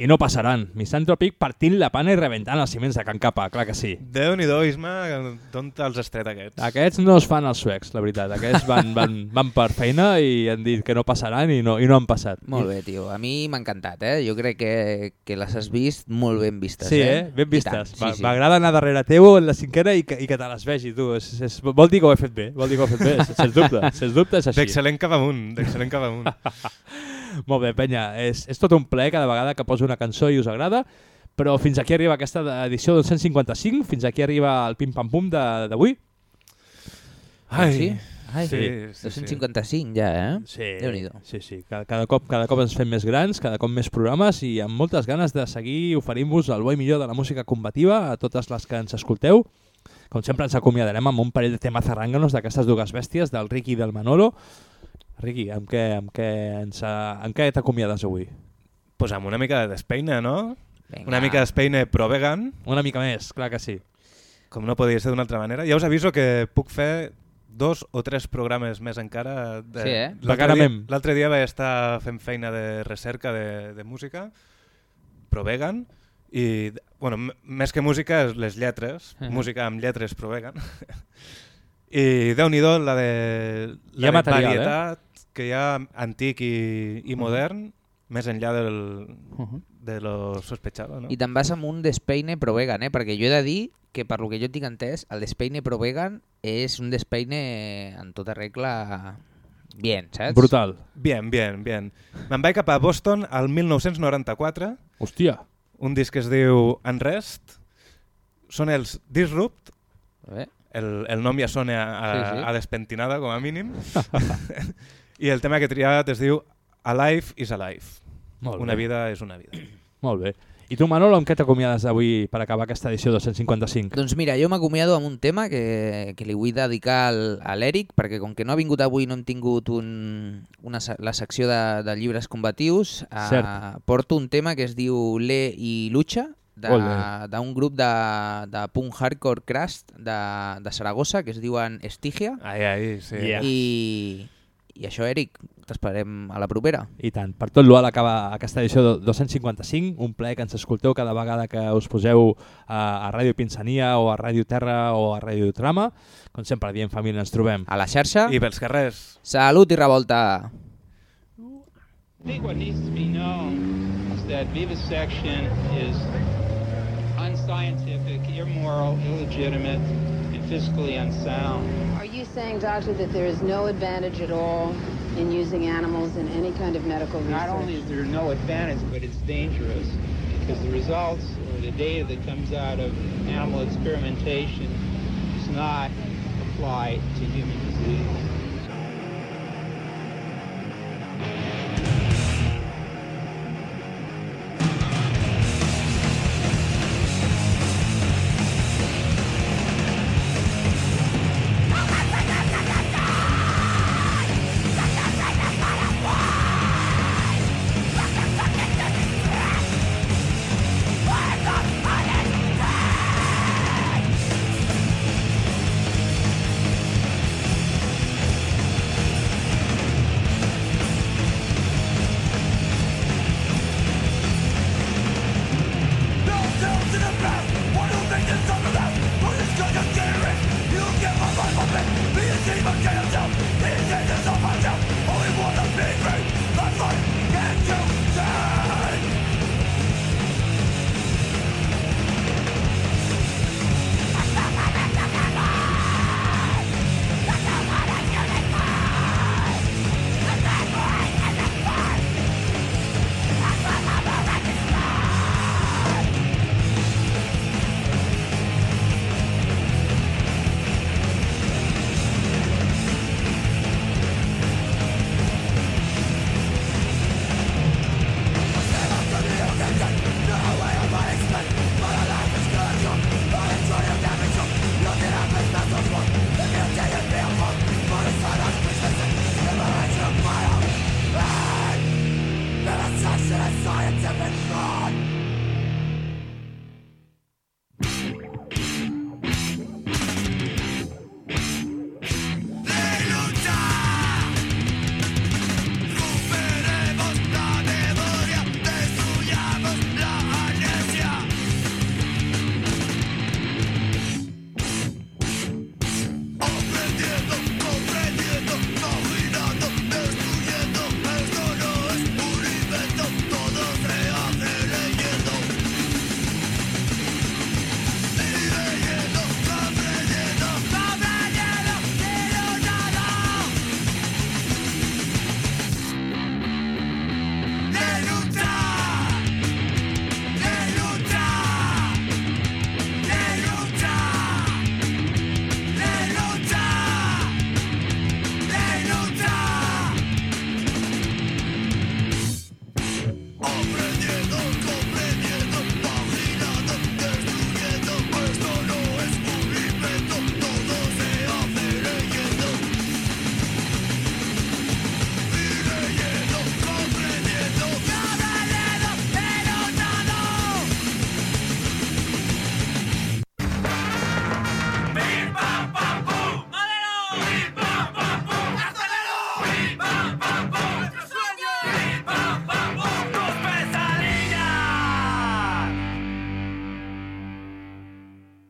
I no passaran. Misanthropic partint la pana i rebentant els ciments de Can Capa, clar que sí. Déu-n'hi-do, Isma, d'on te'ls has tret aquests? Aquests no es fan els suecs, la veritat. Aquests van, van, van per feina i han dit que no passaran i no, i no han passat. Molt bé, tio. A mi m'ha encantat, eh? Jo crec que, que les has vist molt ben vistes, Sí, eh? eh? Ben vistes. sí, sí. M'agrada anar darrere teu en la cinquena i que, i que te les vegi, tu. És, és, vol dir que ho he fet bé, vol dir que ho he fet bé, sens dubte. Sens dubte és així. D'excel·lent cap amunt, d'excel·lent cap amunt. Molt bé, penya. És, és tot un plaer cada vegada que poso una cançó i us agrada, però fins aquí arriba aquesta edició del 155, fins aquí arriba el pim-pam-pum de- d'avui. Ai, sí? Ai, sí, sí, 255 ja, eh? Sí, sí, sí. Cada, cada, cop, cada cop ens fem més grans, cada cop més programes i amb moltes ganes de seguir oferint-vos el bo i millor de la música combativa a totes les que ens escolteu. Com sempre ens acomiadarem amb un parell de temes zarranganos d'aquestes dues bèsties, del Ricky i del Manolo. Ricky, amb què, amb què, ens, ha- amb què t'acomiades avui? Pues amb una mica de despeina, no? Vinga. Una mica d'espeina pro vegan. Una mica més, clar que sí. Com no podia ser d'una altra manera. Ja us aviso que puc fer dos o tres programes més encara. De... Sí, eh? L'altre dia, l'altre dia vaig estar fent feina de recerca de, de música, pro vegan, i bueno, més que música, és les lletres, Mhm. música amb lletres pro vegan. I déu-n'hi-do la de, Hi ha la de material, eh? Que hi ha antic i, i modern, més enllà del, Mhm. de lo sospechado. No? I te'n vas amb un despeine pro vegan, eh? Perquè jo he de dir que per lo que jo tinc entès, el despeine pro vegan és un despeine en tota regla bien, saps? Brutal. Bien, bien, bien. Me'n vaig cap a Boston al 1994. Hòstia. Un disc que es diu Unrest. Són els Disrupt. Bé. El, el nom ja sona a, Sí, sí. a despentinada, com a mínim. I el tema que he triat es diu Alive is Alive. Molt una bé. vida és una vida. Molt bé. I tu, Manolo, amb què t'acomiades avui per acabar aquesta edició 255? Doncs mira, jo m'acomiado amb un tema que, que li vull dedicar al, a l'Eric, perquè com que no ha vingut avui no hem tingut un, una, la secció de, de llibres combatius, eh, porto un tema que es diu Le i Lucha, d'un grup de, de punk hardcore crust de, de Saragossa, que es diuen Estigia. Ai, ai, sí. Yeah. I, I això, Eric, t'esperem a la propera. I tant. Per tot l'UAL acaba aquesta edició de 255, un plaer que ens escolteu cada vegada que us poseu a, a Ràdio Pinsania o a Ràdio Terra o a Ràdio Trama. Com sempre, diem família, ens trobem. A la xarxa. I pels carrers. Salut i revolta! I think what needs to be known is that vivisection is unscientific, immoral, illegitimate, fiscally unsound. Are you saying, doctor, that there is no advantage at all in using animals in any kind of medical research? Not only is there no advantage, but it's dangerous because the results or the data that comes out of animal experimentation does not apply to human disease.